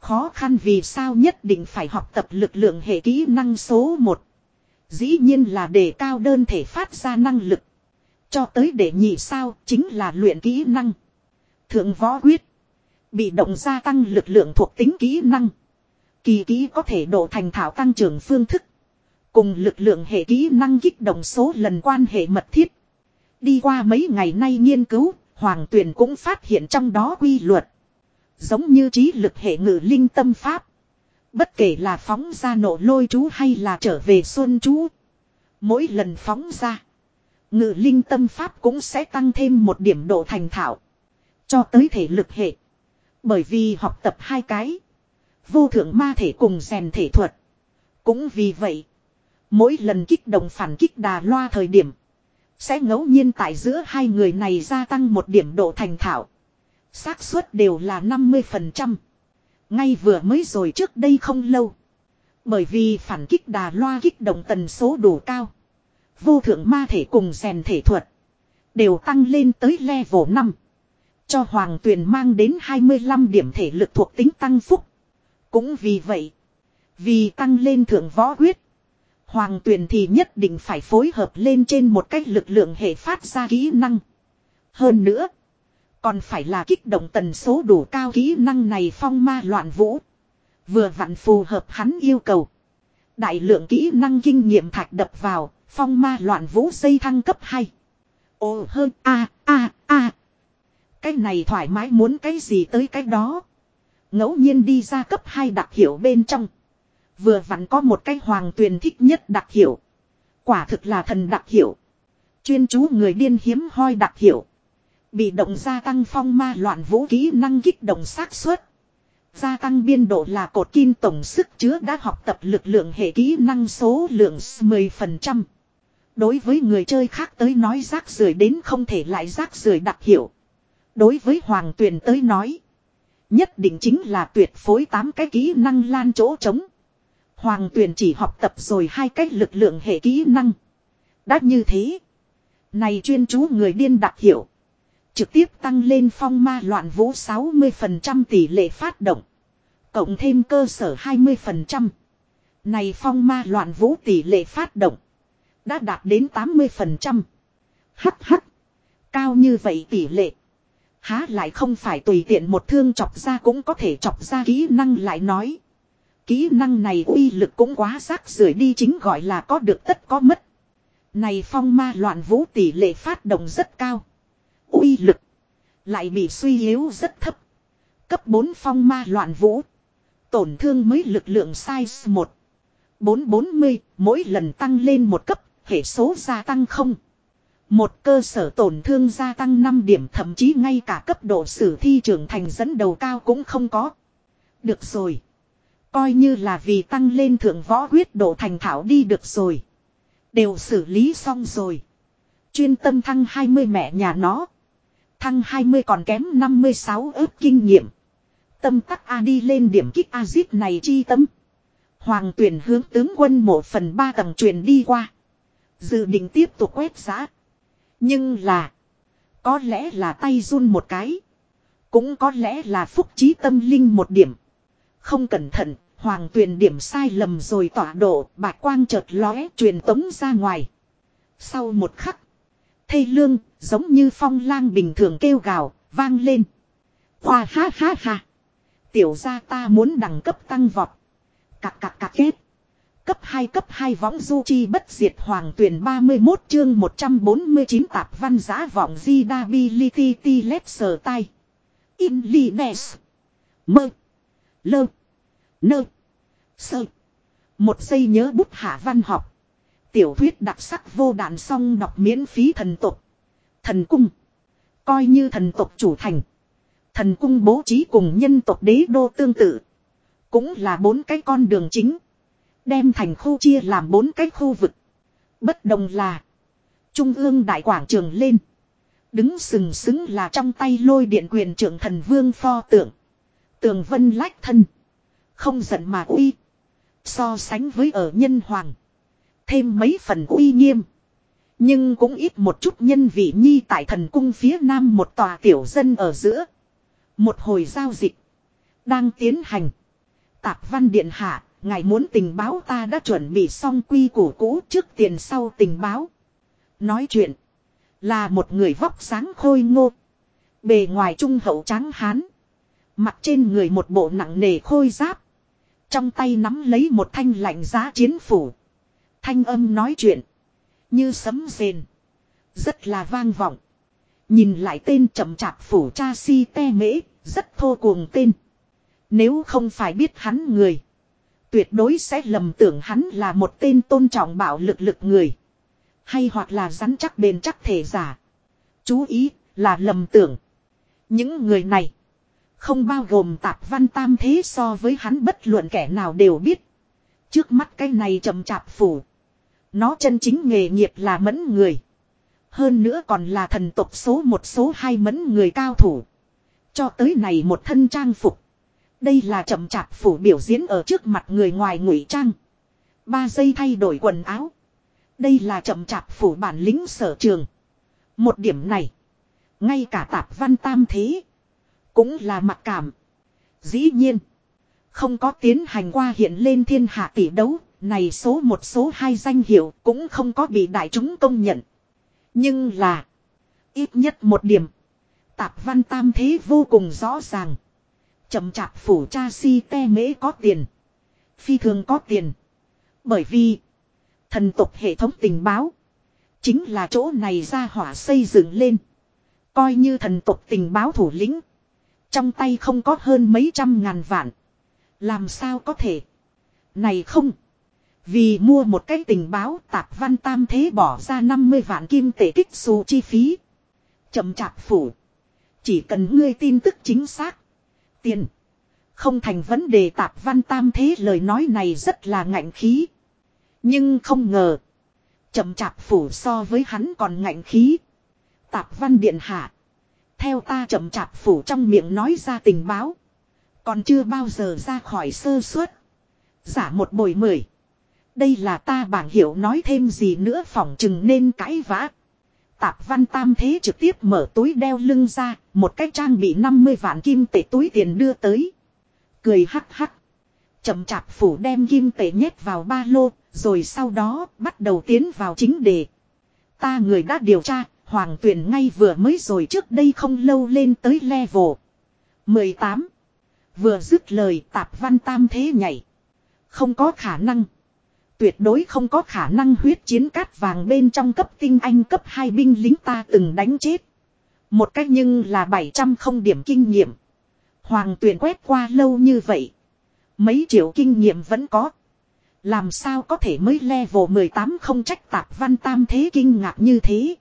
[SPEAKER 1] Khó khăn vì sao nhất định phải học tập lực lượng hệ kỹ năng số 1. Dĩ nhiên là để cao đơn thể phát ra năng lực. Cho tới để nhị sao chính là luyện kỹ năng. Thượng võ quyết. Bị động gia tăng lực lượng thuộc tính kỹ năng. Kỳ kỹ có thể độ thành thảo tăng trưởng phương thức. Cùng lực lượng hệ kỹ năng kích động số lần quan hệ mật thiết. Đi qua mấy ngày nay nghiên cứu, Hoàng Tuyền cũng phát hiện trong đó quy luật. Giống như trí lực hệ ngự linh tâm pháp. Bất kể là phóng ra nổ lôi chú hay là trở về xuân chú. Mỗi lần phóng ra. Ngự linh tâm pháp cũng sẽ tăng thêm một điểm độ thành thạo. Cho tới thể lực hệ. Bởi vì học tập hai cái. Vô thượng ma thể cùng rèn thể thuật. Cũng vì vậy. Mỗi lần kích động phản kích đà loa thời điểm. Sẽ ngẫu nhiên tại giữa hai người này gia tăng một điểm độ thành thạo xác suất đều là 50%. Ngay vừa mới rồi trước đây không lâu. Bởi vì phản kích đà loa kích động tần số đủ cao. Vô thượng ma thể cùng rèn thể thuật. Đều tăng lên tới level 5. Cho Hoàng Tuyền mang đến 25 điểm thể lực thuộc tính tăng phúc. Cũng vì vậy. Vì tăng lên thượng võ huyết. Hoàng Tuyền thì nhất định phải phối hợp lên trên một cách lực lượng hệ phát ra kỹ năng. Hơn nữa. Còn phải là kích động tần số đủ cao kỹ năng này phong ma loạn vũ. Vừa vặn phù hợp hắn yêu cầu. Đại lượng kỹ năng kinh nghiệm thạch đập vào, phong ma loạn vũ xây thăng cấp 2. Ồ hơn a a a Cái này thoải mái muốn cái gì tới cái đó. ngẫu nhiên đi ra cấp 2 đặc hiệu bên trong. Vừa vặn có một cái hoàng tuyền thích nhất đặc hiệu. Quả thực là thần đặc hiệu. Chuyên chú người điên hiếm hoi đặc hiệu. Bị động gia tăng phong ma loạn vũ kỹ năng kích động xác suất. Gia tăng biên độ là cột kim tổng sức chứa đã học tập lực lượng hệ kỹ năng số lượng 10%. Đối với người chơi khác tới nói rác rưởi đến không thể lại rác rưởi đặc hiệu. Đối với Hoàng Tuyền tới nói. Nhất định chính là tuyệt phối tám cái kỹ năng lan chỗ trống. Hoàng Tuyền chỉ học tập rồi hai cách lực lượng hệ kỹ năng. Đã như thế. Này chuyên chú người điên đặc hiệu. Trực tiếp tăng lên phong ma loạn vũ 60% tỷ lệ phát động. Cộng thêm cơ sở 20%. Này phong ma loạn vũ tỷ lệ phát động. Đã đạt đến 80%. Hắc hắc. Cao như vậy tỷ lệ. Há lại không phải tùy tiện một thương chọc ra cũng có thể chọc ra kỹ năng lại nói. Kỹ năng này uy lực cũng quá rác rưởi đi chính gọi là có được tất có mất. Này phong ma loạn vũ tỷ lệ phát động rất cao uy lực lại bị suy yếu rất thấp. Cấp 4 phong ma loạn vũ. Tổn thương mới lực lượng size 1. 440, mỗi lần tăng lên một cấp, hệ số gia tăng không. Một cơ sở tổn thương gia tăng 5 điểm thậm chí ngay cả cấp độ sử thi trưởng thành dẫn đầu cao cũng không có. Được rồi. Coi như là vì tăng lên thượng võ huyết độ thành thảo đi được rồi. Đều xử lý xong rồi. Chuyên tâm thăng 20 mẹ nhà nó. Thăng 20 còn kém 56 ước kinh nghiệm. Tâm tắc A đi lên điểm kích A-zip này chi tâm. Hoàng tuyển hướng tướng quân một phần ba tầng truyền đi qua. Dự định tiếp tục quét giã. Nhưng là. Có lẽ là tay run một cái. Cũng có lẽ là phúc trí tâm linh một điểm. Không cẩn thận, hoàng tuyển điểm sai lầm rồi tỏa độ, bạc quang chợt lóe truyền tống ra ngoài. Sau một khắc, thây lương, giống như phong lang bình thường kêu gào, vang lên. Hoa ha ha ha. Tiểu gia ta muốn đẳng cấp tăng vọt. Cạc cạc cạc kết. Cấp 2 cấp 2 võng du chi bất diệt hoàng tuyển 31 chương 149 tạp văn giá vọng di dability ti ti lép sờ tay. In li nes. Mơ. Lơ. Nơ. Sơ. Một giây nhớ bút hạ văn học. Tiểu thuyết đặc sắc vô đạn song đọc miễn phí thần tục. Thần cung. Coi như thần tộc chủ thành. Thần cung bố trí cùng nhân tộc đế đô tương tự. Cũng là bốn cái con đường chính. Đem thành khu chia làm bốn cái khu vực. Bất đồng là. Trung ương đại quảng trường lên. Đứng sừng sững là trong tay lôi điện quyền trưởng thần vương pho tượng. Tường vân lách thân. Không giận mà uy. So sánh với ở nhân hoàng thêm mấy phần uy nghiêm. Nhưng cũng ít một chút nhân vị nhi tại thần cung phía nam một tòa tiểu dân ở giữa. Một hồi giao dịch. Đang tiến hành. Tạp văn điện hạ, ngài muốn tình báo ta đã chuẩn bị xong quy củ cũ trước tiền sau tình báo. Nói chuyện. Là một người vóc sáng khôi ngô. Bề ngoài trung hậu trắng hán. Mặt trên người một bộ nặng nề khôi giáp. Trong tay nắm lấy một thanh lạnh giá chiến phủ. Thanh âm nói chuyện. Như sấm rền. Rất là vang vọng. Nhìn lại tên chậm chạp phủ cha si te mễ. Rất thô cuồng tên. Nếu không phải biết hắn người. Tuyệt đối sẽ lầm tưởng hắn là một tên tôn trọng bảo lực lực người. Hay hoặc là rắn chắc bền chắc thể giả. Chú ý, là lầm tưởng. Những người này. Không bao gồm tạp văn tam thế so với hắn bất luận kẻ nào đều biết. Trước mắt cái này chậm chạp phủ. Nó chân chính nghề nghiệp là mẫn người. Hơn nữa còn là thần tộc số một số hai mẫn người cao thủ. Cho tới này một thân trang phục. Đây là chậm chạp phủ biểu diễn ở trước mặt người ngoài ngụy trang. Ba giây thay đổi quần áo. Đây là chậm chạp phủ bản lính sở trường. Một điểm này. Ngay cả tạp văn tam thế. Cũng là mặc cảm. Dĩ nhiên. Không có tiến hành qua hiện lên thiên hạ tỷ đấu. Này số một số hai danh hiệu cũng không có bị đại chúng công nhận. Nhưng là. Ít nhất một điểm. Tạp văn tam thế vô cùng rõ ràng. Chậm chạp phủ cha si te mễ có tiền. Phi thường có tiền. Bởi vì. Thần tục hệ thống tình báo. Chính là chỗ này ra hỏa xây dựng lên. Coi như thần tục tình báo thủ lĩnh. Trong tay không có hơn mấy trăm ngàn vạn. Làm sao có thể. Này không. Vì mua một cái tình báo, tạp văn tam thế bỏ ra 50 vạn kim tệ kích xù chi phí. Chậm chạp phủ. Chỉ cần ngươi tin tức chính xác. Tiền. Không thành vấn đề tạp văn tam thế lời nói này rất là ngạnh khí. Nhưng không ngờ. Chậm chạp phủ so với hắn còn ngạnh khí. Tạp văn điện hạ. Theo ta chậm chạp phủ trong miệng nói ra tình báo. Còn chưa bao giờ ra khỏi sơ suất. Giả một bồi mười. Đây là ta bảng hiểu nói thêm gì nữa phỏng chừng nên cãi vã. Tạp văn tam thế trực tiếp mở túi đeo lưng ra, một cái trang bị 50 vạn kim tệ túi tiền đưa tới. Cười hắc hắc. Chậm chạp phủ đem kim tệ nhét vào ba lô, rồi sau đó bắt đầu tiến vào chính đề. Ta người đã điều tra, hoàng tuyển ngay vừa mới rồi trước đây không lâu lên tới level 18. Vừa dứt lời tạp văn tam thế nhảy. Không có khả năng. Tuyệt đối không có khả năng huyết chiến cát vàng bên trong cấp tinh anh cấp hai binh lính ta từng đánh chết. Một cách nhưng là 700 không điểm kinh nghiệm. Hoàng tuyển quét qua lâu như vậy. Mấy triệu kinh nghiệm vẫn có. Làm sao có thể mới level 18 không trách tạp văn tam thế kinh ngạc như thế.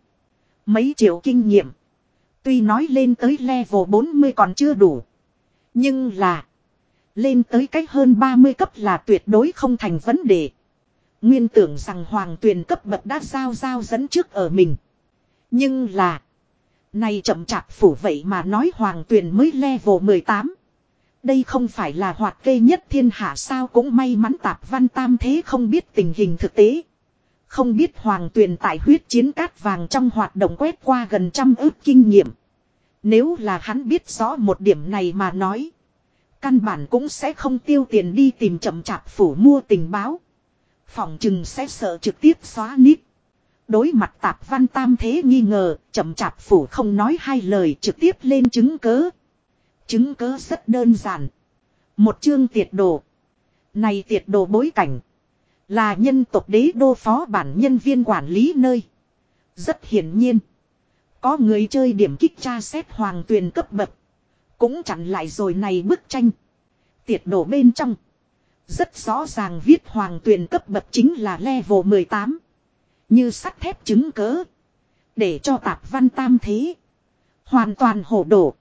[SPEAKER 1] Mấy triệu kinh nghiệm. Tuy nói lên tới level 40 còn chưa đủ. Nhưng là. Lên tới cách hơn 30 cấp là tuyệt đối không thành vấn đề. Nguyên tưởng rằng hoàng tuyền cấp bậc đã giao giao dẫn trước ở mình. Nhưng là. Này chậm chạp phủ vậy mà nói hoàng tuyền mới level 18. Đây không phải là hoạt kê nhất thiên hạ sao cũng may mắn tạp văn tam thế không biết tình hình thực tế. Không biết hoàng tuyền tại huyết chiến cát vàng trong hoạt động quét qua gần trăm ước kinh nghiệm. Nếu là hắn biết rõ một điểm này mà nói. Căn bản cũng sẽ không tiêu tiền đi tìm chậm chạp phủ mua tình báo. Phòng chừng sẽ sợ trực tiếp xóa nít. Đối mặt tạp văn tam thế nghi ngờ, chậm chạp phủ không nói hai lời trực tiếp lên chứng cớ. Chứng cớ rất đơn giản. Một chương tiệt đồ. Này tiệt đồ bối cảnh. Là nhân tộc đế đô phó bản nhân viên quản lý nơi. Rất hiển nhiên. Có người chơi điểm kích tra xét hoàng tuyền cấp bậc. Cũng chặn lại rồi này bức tranh. Tiệt đồ bên trong. Rất rõ ràng viết hoàng tuyền cấp bậc chính là level 18. Như sắt thép chứng cớ. Để cho tạp văn tam thế. Hoàn toàn hổ đổ.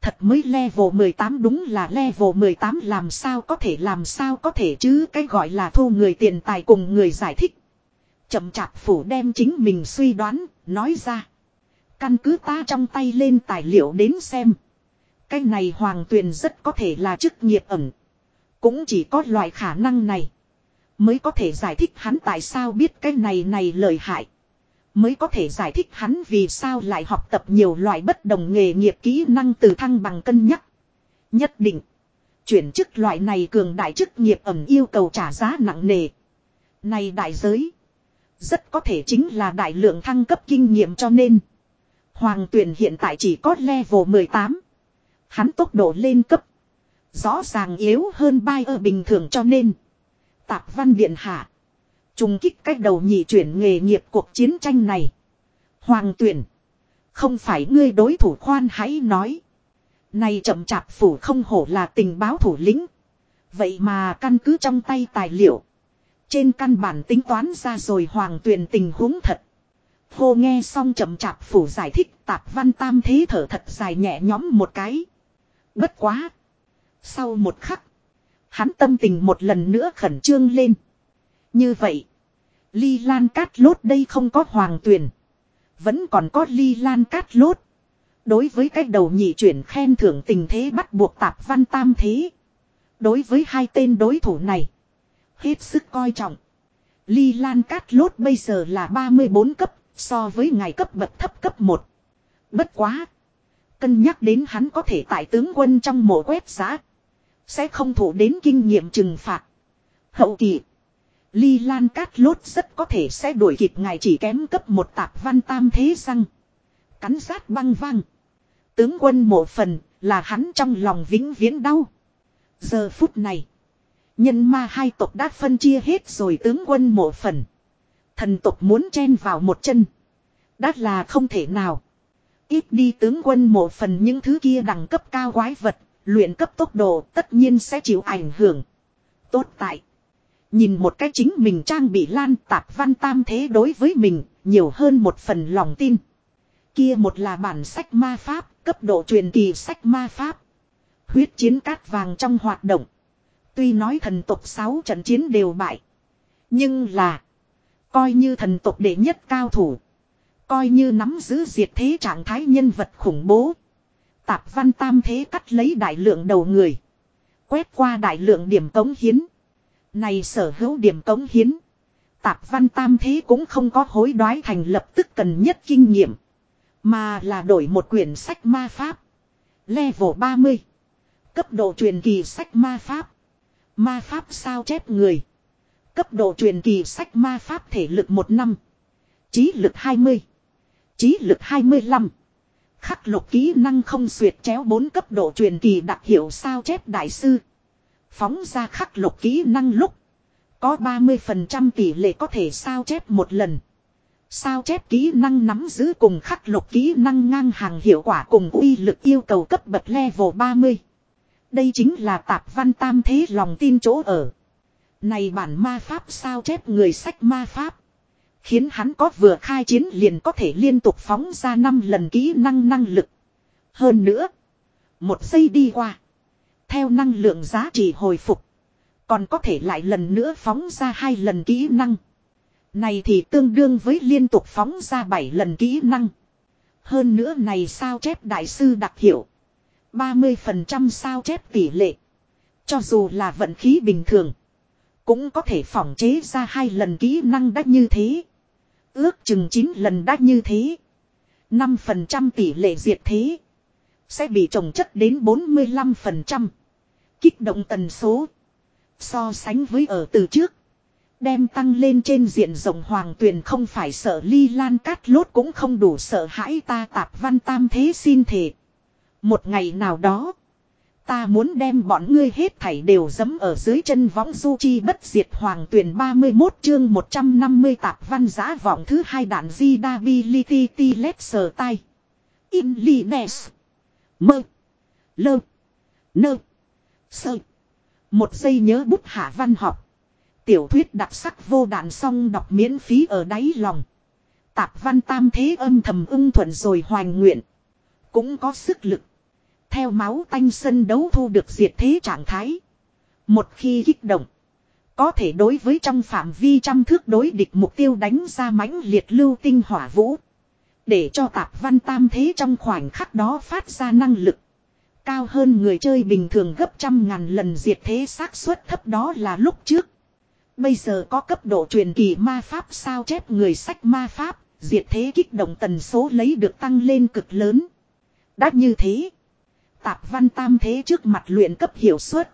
[SPEAKER 1] Thật mới level 18 đúng là level 18 làm sao có thể làm sao có thể chứ cái gọi là thu người tiền tài cùng người giải thích. Chậm chạp phủ đem chính mình suy đoán, nói ra. Căn cứ ta trong tay lên tài liệu đến xem. Cái này hoàng tuyền rất có thể là chức nghiệp ẩn. Cũng chỉ có loại khả năng này. Mới có thể giải thích hắn tại sao biết cái này này lợi hại. Mới có thể giải thích hắn vì sao lại học tập nhiều loại bất đồng nghề nghiệp kỹ năng từ thăng bằng cân nhắc. Nhất định. Chuyển chức loại này cường đại chức nghiệp ẩm yêu cầu trả giá nặng nề. Này đại giới. Rất có thể chính là đại lượng thăng cấp kinh nghiệm cho nên. Hoàng tuyển hiện tại chỉ có level 18. Hắn tốc độ lên cấp. Rõ ràng yếu hơn bai ở bình thường cho nên. Tạp văn điện hạ. Trùng kích cách đầu nhị chuyển nghề nghiệp cuộc chiến tranh này. Hoàng tuyển. Không phải ngươi đối thủ khoan hãy nói. Này chậm chạp phủ không hổ là tình báo thủ lĩnh. Vậy mà căn cứ trong tay tài liệu. Trên căn bản tính toán ra rồi hoàng tuyển tình huống thật. Hô nghe xong chậm chạp phủ giải thích tạp văn tam thế thở thật dài nhẹ nhõm một cái. Bất quá. Sau một khắc. Hắn tâm tình một lần nữa khẩn trương lên. Như vậy. Ly Lan Cát Lốt đây không có hoàng tuyển. Vẫn còn có Ly Lan Cát Lốt. Đối với cách đầu nhị chuyển khen thưởng tình thế bắt buộc tạp văn tam thế. Đối với hai tên đối thủ này. Hết sức coi trọng. Ly Lan Cát Lốt bây giờ là 34 cấp, so với ngày cấp bậc thấp cấp 1. Bất quá. Cân nhắc đến hắn có thể tại tướng quân trong mộ quét giá. Sẽ không thủ đến kinh nghiệm trừng phạt. Hậu kỳ. Ly Lan Cát Lốt rất có thể sẽ đuổi kịp ngài chỉ kém cấp một tạp văn tam thế răng. Cắn sát băng vang. Tướng quân mộ phần là hắn trong lòng vĩnh viễn đau. Giờ phút này. Nhân ma hai tộc đã phân chia hết rồi tướng quân mộ phần. Thần tộc muốn chen vào một chân. Đã là không thể nào. Ít đi tướng quân mộ phần những thứ kia đẳng cấp cao quái vật. Luyện cấp tốc độ tất nhiên sẽ chịu ảnh hưởng. Tốt tại. Nhìn một cái chính mình trang bị lan tạp văn tam thế đối với mình, nhiều hơn một phần lòng tin. Kia một là bản sách ma pháp, cấp độ truyền kỳ sách ma pháp. Huyết chiến cát vàng trong hoạt động. Tuy nói thần tộc 6 trận chiến đều bại. Nhưng là. Coi như thần tộc đệ nhất cao thủ. Coi như nắm giữ diệt thế trạng thái nhân vật khủng bố. Tạp văn tam thế cắt lấy đại lượng đầu người. Quét qua đại lượng điểm tống hiến. Này sở hữu điểm tống hiến. Tạp văn tam thế cũng không có hối đoái thành lập tức cần nhất kinh nghiệm. Mà là đổi một quyển sách ma pháp. Level 30. Cấp độ truyền kỳ sách ma pháp. Ma pháp sao chép người. Cấp độ truyền kỳ sách ma pháp thể lực 1 năm. Trí lực 20. Trí lực 25. Khắc lục kỹ năng không xuyệt chéo bốn cấp độ truyền kỳ đặc hiệu sao chép đại sư. Phóng ra khắc lục kỹ năng lúc. Có 30% tỷ lệ có thể sao chép một lần. Sao chép kỹ năng nắm giữ cùng khắc lục kỹ năng ngang hàng hiệu quả cùng uy lực yêu cầu cấp bậc level 30. Đây chính là tạp văn tam thế lòng tin chỗ ở. Này bản ma pháp sao chép người sách ma pháp. Khiến hắn có vừa khai chiến liền có thể liên tục phóng ra 5 lần kỹ năng năng lực. Hơn nữa. Một giây đi qua. Theo năng lượng giá trị hồi phục. Còn có thể lại lần nữa phóng ra hai lần kỹ năng. Này thì tương đương với liên tục phóng ra 7 lần kỹ năng. Hơn nữa này sao chép đại sư đặc hiệu. 30% sao chép tỷ lệ. Cho dù là vận khí bình thường. Cũng có thể phỏng chế ra hai lần kỹ năng đắt như thế. Ước chừng 9 lần đã như thế. 5% tỷ lệ diệt thế. Sẽ bị trồng chất đến 45%. Kích động tần số. So sánh với ở từ trước. Đem tăng lên trên diện rộng hoàng tuyền không phải sợ ly lan cát lốt cũng không đủ sợ hãi ta tạp văn tam thế xin thể. Một ngày nào đó. Ta muốn đem bọn ngươi hết thảy đều dấm ở dưới chân võng du chi bất diệt hoàng tuyển 31 chương 150 tạp văn giã vọng thứ hai đạn di đability ti ti lét sờ tay. In li nes. Mơ. Lơ. Nơ. Sơ. Một giây nhớ bút hạ văn học. Tiểu thuyết đặc sắc vô đạn song đọc miễn phí ở đáy lòng. Tạp văn tam thế âm thầm ưng thuận rồi hoành nguyện. Cũng có sức lực. Theo máu tanh sân đấu thu được diệt thế trạng thái. Một khi kích động. Có thể đối với trong phạm vi trăm thước đối địch mục tiêu đánh ra mãnh liệt lưu tinh hỏa vũ. Để cho tạp văn tam thế trong khoảnh khắc đó phát ra năng lực. Cao hơn người chơi bình thường gấp trăm ngàn lần diệt thế xác suất thấp đó là lúc trước. Bây giờ có cấp độ truyền kỳ ma pháp sao chép người sách ma pháp, diệt thế kích động tần số lấy được tăng lên cực lớn. Đã như thế, tạp văn tam thế trước mặt luyện cấp hiệu suất.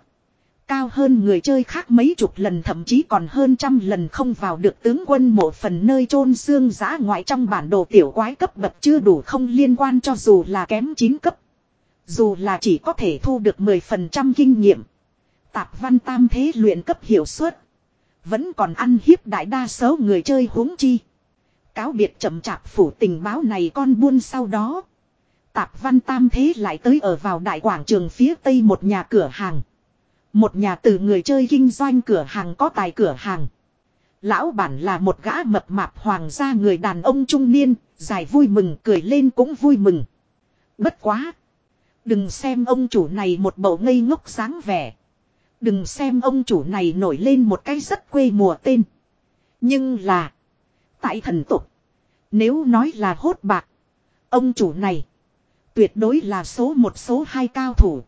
[SPEAKER 1] Cao hơn người chơi khác mấy chục lần, thậm chí còn hơn trăm lần không vào được tướng quân mộ phần nơi chôn xương giã ngoại trong bản đồ tiểu quái cấp bậc chưa đủ không liên quan cho dù là kém 9 cấp. Dù là chỉ có thể thu được 10% kinh nghiệm. Tạp văn tam thế luyện cấp hiệu suất. Vẫn còn ăn hiếp đại đa số người chơi huống chi. Cáo biệt chậm chạp phủ tình báo này con buôn sau đó. Tạp văn tam thế lại tới ở vào đại quảng trường phía tây một nhà cửa hàng. Một nhà từ người chơi kinh doanh cửa hàng có tài cửa hàng. Lão bản là một gã mập mạp hoàng gia người đàn ông trung niên, dài vui mừng cười lên cũng vui mừng. Bất quá. Đừng xem ông chủ này một bầu ngây ngốc sáng vẻ. Đừng xem ông chủ này nổi lên một cái rất quê mùa tên. Nhưng là. Tại thần tục. Nếu nói là hốt bạc. Ông chủ này. Tuyệt đối là số một số hai cao thủ.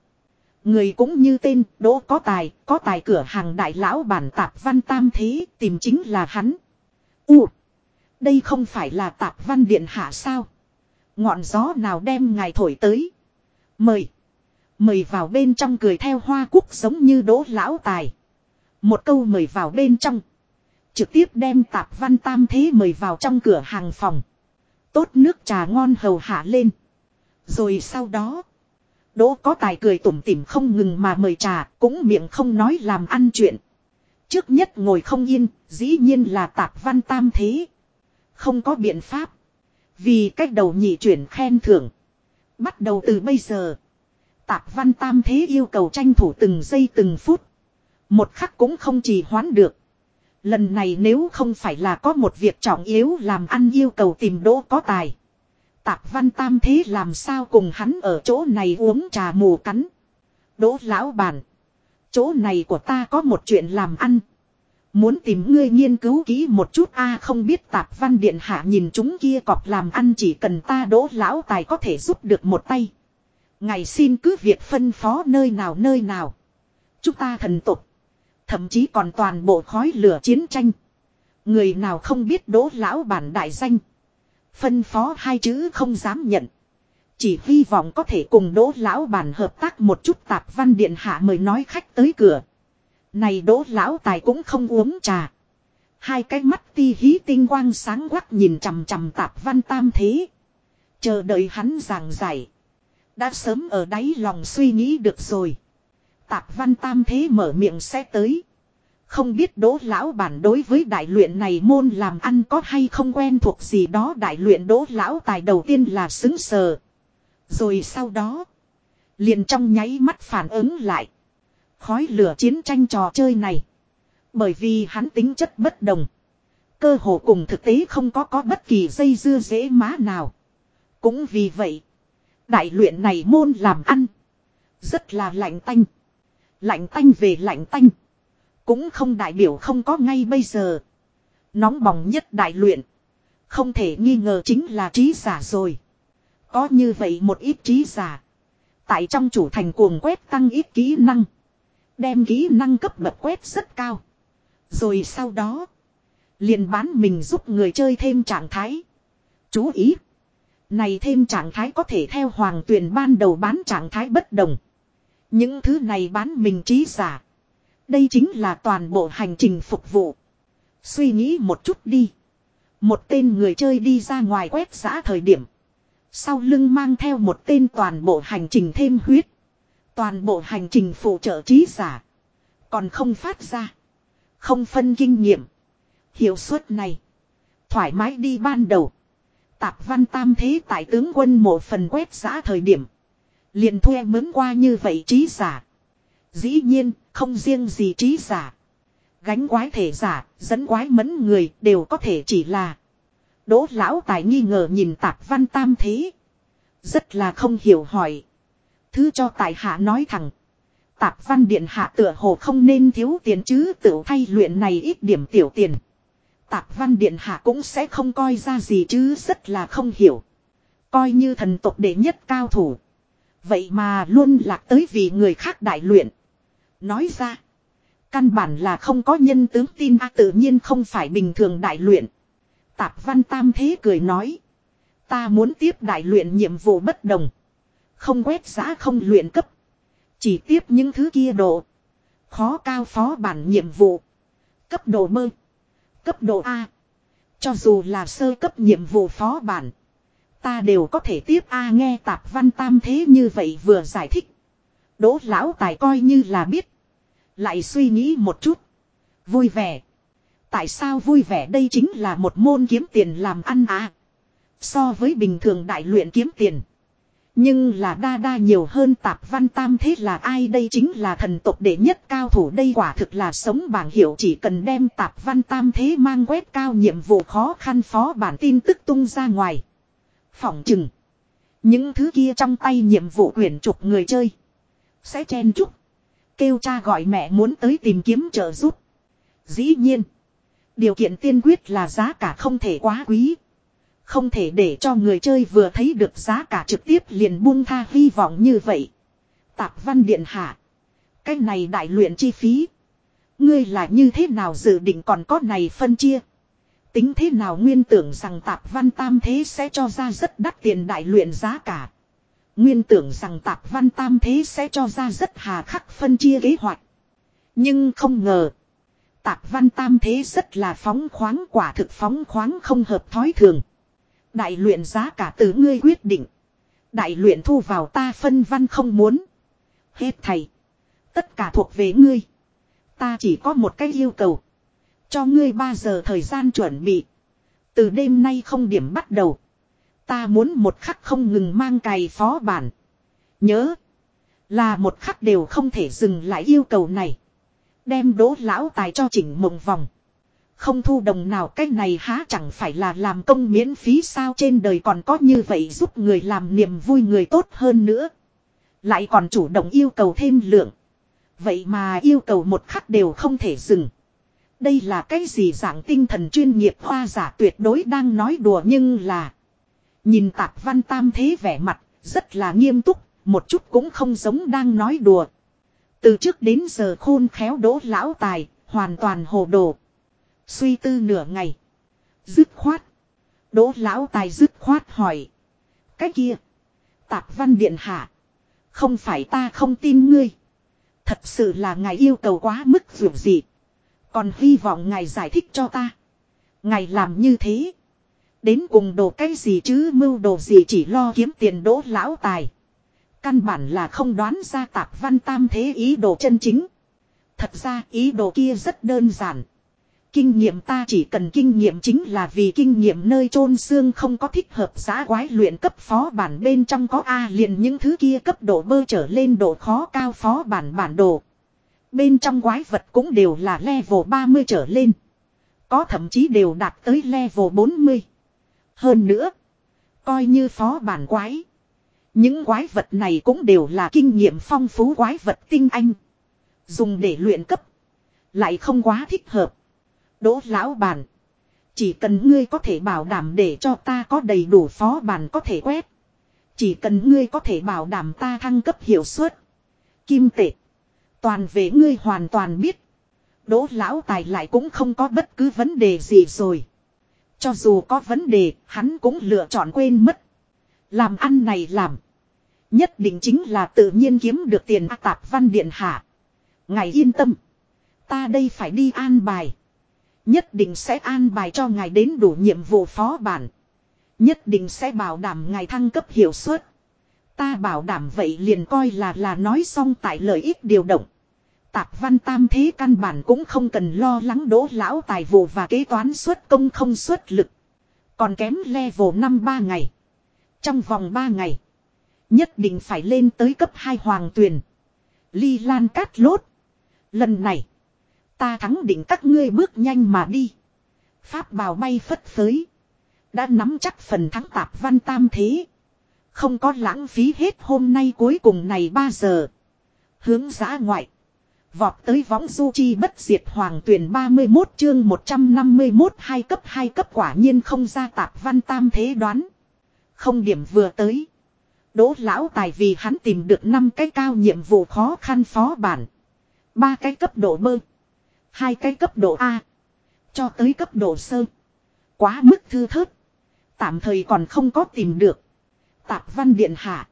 [SPEAKER 1] Người cũng như tên, đỗ có tài, có tài cửa hàng đại lão bản tạp văn tam thế, tìm chính là hắn. U. Đây không phải là tạp văn điện hạ sao? Ngọn gió nào đem ngài thổi tới? Mời. Mời vào bên trong cười theo hoa cúc giống như đỗ lão tài. Một câu mời vào bên trong. Trực tiếp đem tạp văn tam thế mời vào trong cửa hàng phòng. Tốt nước trà ngon hầu hạ lên. Rồi sau đó. Đỗ có tài cười tủm tỉm không ngừng mà mời trà, cũng miệng không nói làm ăn chuyện. Trước nhất ngồi không yên, dĩ nhiên là tạp văn tam thế. Không có biện pháp. Vì cách đầu nhị chuyển khen thưởng. Bắt đầu từ bây giờ. Tạp văn tam thế yêu cầu tranh thủ từng giây từng phút. Một khắc cũng không trì hoãn được. Lần này nếu không phải là có một việc trọng yếu làm ăn yêu cầu tìm đỗ có tài. Tạp văn tam thế làm sao cùng hắn ở chỗ này uống trà mù cắn. Đỗ lão bản. Chỗ này của ta có một chuyện làm ăn. Muốn tìm ngươi nghiên cứu kỹ một chút a, không biết tạp văn điện hạ nhìn chúng kia cọp làm ăn chỉ cần ta đỗ lão tài có thể giúp được một tay. Ngày xin cứ việc phân phó nơi nào nơi nào. Chúng ta thần tục. Thậm chí còn toàn bộ khói lửa chiến tranh. Người nào không biết đỗ lão bản đại danh. Phân phó hai chữ không dám nhận. Chỉ hy vọng có thể cùng đỗ lão bản hợp tác một chút tạp văn điện hạ mời nói khách tới cửa. Này đỗ lão tài cũng không uống trà. Hai cái mắt ti hí tinh quang sáng quắc nhìn chằm chằm tạp văn tam thế. Chờ đợi hắn giảng giải. Đã sớm ở đáy lòng suy nghĩ được rồi. Tạp văn tam thế mở miệng sẽ tới. Không biết đỗ lão bản đối với đại luyện này môn làm ăn có hay không quen thuộc gì đó, đại luyện đỗ lão tài đầu tiên là xứng sờ. Rồi sau đó. Liền trong nháy mắt phản ứng lại. Khói lửa chiến tranh trò chơi này. Bởi vì hắn tính chất bất đồng. Cơ hồ cùng thực tế không có có bất kỳ dây dưa dễ má nào. Cũng vì vậy. Đại luyện này môn làm ăn. Rất là lạnh tanh. Lạnh tanh về lạnh tanh. Cũng không đại biểu không có ngay bây giờ. Nóng bỏng nhất đại luyện. Không thể nghi ngờ chính là trí giả rồi. Có như vậy một ít trí giả. Tại trong chủ thành cuồng quét tăng ít kỹ năng. Đem kỹ năng cấp bậc quét rất cao. Rồi sau đó. Liền bán mình giúp người chơi thêm trạng thái. Chú ý. Này thêm trạng thái có thể theo hoàng tuyển ban đầu bán trạng thái bất đồng. Những thứ này bán mình trí giả. Đây chính là toàn bộ hành trình phục vụ. Suy nghĩ một chút đi. Một tên người chơi đi ra ngoài quét giã thời điểm. Sau lưng mang theo một tên toàn bộ hành trình thêm huyết. Toàn bộ hành trình phụ trợ trí giả. Còn không phát ra. Không phân kinh nghiệm. Hiệu suất này. Thoải mái đi ban đầu. Tạp văn tam thế tại tướng quân một phần quét giã thời điểm. Liền thuê mướn qua như vậy trí giả. Dĩ nhiên, không riêng gì trí giả. Gánh quái thể giả, dẫn quái mẫn người đều có thể chỉ là. Đỗ lão tài nghi ngờ nhìn tạp văn tam thế. Rất là không hiểu hỏi. Thứ cho tài hạ nói thẳng. Tạp văn điện hạ tựa hồ không nên thiếu tiền chứ tự thay luyện này ít điểm tiểu tiền. Tạp văn điện hạ cũng sẽ không coi ra gì chứ rất là không hiểu. Coi như thần tộc đệ nhất cao thủ. Vậy mà luôn lạc tới vì người khác đại luyện. Nói ra. Căn bản là không có nhân tướng tin a tự nhiên không phải bình thường đại luyện. Tạp văn tam thế cười nói. Ta muốn tiếp đại luyện nhiệm vụ bất đồng. Không quét giá không luyện cấp. Chỉ tiếp những thứ kia độ. Khó cao phó bản nhiệm vụ. Cấp độ mơ. Cấp độ A. Cho dù là sơ cấp nhiệm vụ phó bản. Ta đều có thể tiếp A nghe tạp văn tam thế như vậy vừa giải thích. Đỗ lão tài coi như là biết. Lại suy nghĩ một chút. Vui vẻ. Tại sao vui vẻ đây chính là một môn kiếm tiền làm ăn à. So với bình thường đại luyện kiếm tiền. Nhưng là đa đa nhiều hơn tạp văn tam thế là ai đây chính là thần tộc đệ nhất cao thủ đây quả thực là sống bảng hiệu chỉ cần đem tạp văn tam thế mang quét cao nhiệm vụ khó khăn phó bản tin tức tung ra ngoài. Phỏng chừng. Những thứ kia trong tay nhiệm vụ quyển trục người chơi. Sẽ chen chúc. Kêu cha gọi mẹ muốn tới tìm kiếm trợ giúp. Dĩ nhiên. Điều kiện tiên quyết là giá cả không thể quá quý. Không thể để cho người chơi vừa thấy được giá cả trực tiếp liền buông tha hy vọng như vậy. Tạp văn điện hạ. Cái này đại luyện chi phí. Ngươi là như thế nào dự định còn có này phân chia. Tính thế nào nguyên tưởng rằng tạp văn tam thế sẽ cho ra rất đắt tiền đại luyện giá cả. Nguyên tưởng rằng tạp văn tam thế sẽ cho ra rất hà khắc phân chia kế hoạch. Nhưng không ngờ. Tạp văn tam thế rất là phóng khoáng, quả thực phóng khoáng không hợp thói thường. Đại luyện giá cả từ ngươi quyết định. Đại luyện thu vào ta phân văn không muốn. Hết thầy. Tất cả thuộc về ngươi. Ta chỉ có một cái yêu cầu. Cho ngươi 3 giờ thời gian chuẩn bị. Từ đêm nay không điểm bắt đầu. Ta muốn một khắc không ngừng mang cày phó bản. Nhớ. Là một khắc đều không thể dừng lại yêu cầu này. Đem đỗ lão tài cho chỉnh mộng vòng. Không thu đồng nào cái này há chẳng phải là làm công miễn phí sao trên đời còn có như vậy giúp người làm niềm vui người tốt hơn nữa. Lại còn chủ động yêu cầu thêm lượng. Vậy mà yêu cầu một khắc đều không thể dừng. Đây là cái gì dạng tinh thần chuyên nghiệp hoa giả tuyệt đối đang nói đùa nhưng là. Nhìn tạp văn tam thế vẻ mặt, rất là nghiêm túc, một chút cũng không giống đang nói đùa. Từ trước đến giờ khôn khéo đỗ lão tài, hoàn toàn hồ đồ. Suy tư nửa ngày. Dứt khoát. Đỗ lão tài dứt khoát hỏi. Cái kia. Tạp văn điện hạ. Không phải ta không tin ngươi. Thật sự là ngài yêu cầu quá mức dù gì. Còn hy vọng ngài giải thích cho ta. Ngài làm như thế. Đến cùng đồ cái gì chứ mưu đồ gì chỉ lo kiếm tiền đỗ lão tài. Căn bản là không đoán ra tạp văn tam thế ý đồ chân chính. Thật ra ý đồ kia rất đơn giản. Kinh nghiệm ta chỉ cần kinh nghiệm chính là vì kinh nghiệm nơi chôn xương không có thích hợp giá quái luyện cấp phó bản bên trong có A liền những thứ kia cấp độ bơ trở lên độ khó cao phó bản bản đồ. Bên trong quái vật cũng đều là level 30 trở lên. Có thậm chí đều đạt tới level 40. Hơn nữa, coi như phó bản quái. Những quái vật này cũng đều là kinh nghiệm phong phú quái vật tinh anh. Dùng để luyện cấp. Lại không quá thích hợp. Đỗ lão bản. Chỉ cần ngươi có thể bảo đảm để cho ta có đầy đủ phó bản có thể quét. Chỉ cần ngươi có thể bảo đảm ta thăng cấp hiệu suất. Kim tệ. Toàn về ngươi hoàn toàn biết. Đỗ lão tài lại cũng không có bất cứ vấn đề gì rồi. Cho dù có vấn đề, hắn cũng lựa chọn quên mất. Làm ăn này làm. Nhất định chính là tự nhiên kiếm được tiền A tạp văn điện hạ. Ngài yên tâm. Ta đây phải đi an bài. Nhất định sẽ an bài cho ngài đến đủ nhiệm vụ phó bản. Nhất định sẽ bảo đảm ngài thăng cấp hiệu suất. Ta bảo đảm vậy liền coi là là nói xong tại lợi ích điều động. Tạp văn tam thế căn bản cũng không cần lo lắng đỗ lão tài vụ và kế toán xuất công không xuất lực. Còn kém level 5 3 ngày. Trong vòng 3 ngày. Nhất định phải lên tới cấp 2 hoàng tuyền. Ly lan cát lốt. Lần này. Ta thắng định các ngươi bước nhanh mà đi. Pháp bào bay phất phới. Đã nắm chắc phần thắng tạp văn tam thế. Không có lãng phí hết hôm nay cuối cùng này 3 giờ. Hướng giã ngoại. Vọt tới võng du chi bất diệt hoàng tuyển 31 chương 151 hai cấp hai cấp quả nhiên không ra tạp văn tam thế đoán. Không điểm vừa tới. Đỗ lão tài vì hắn tìm được năm cái cao nhiệm vụ khó khăn phó bản. ba cái cấp độ mơ. hai cái cấp độ A. Cho tới cấp độ sơ. Quá mức thư thớt. Tạm thời còn không có tìm được. Tạp văn điện hạ.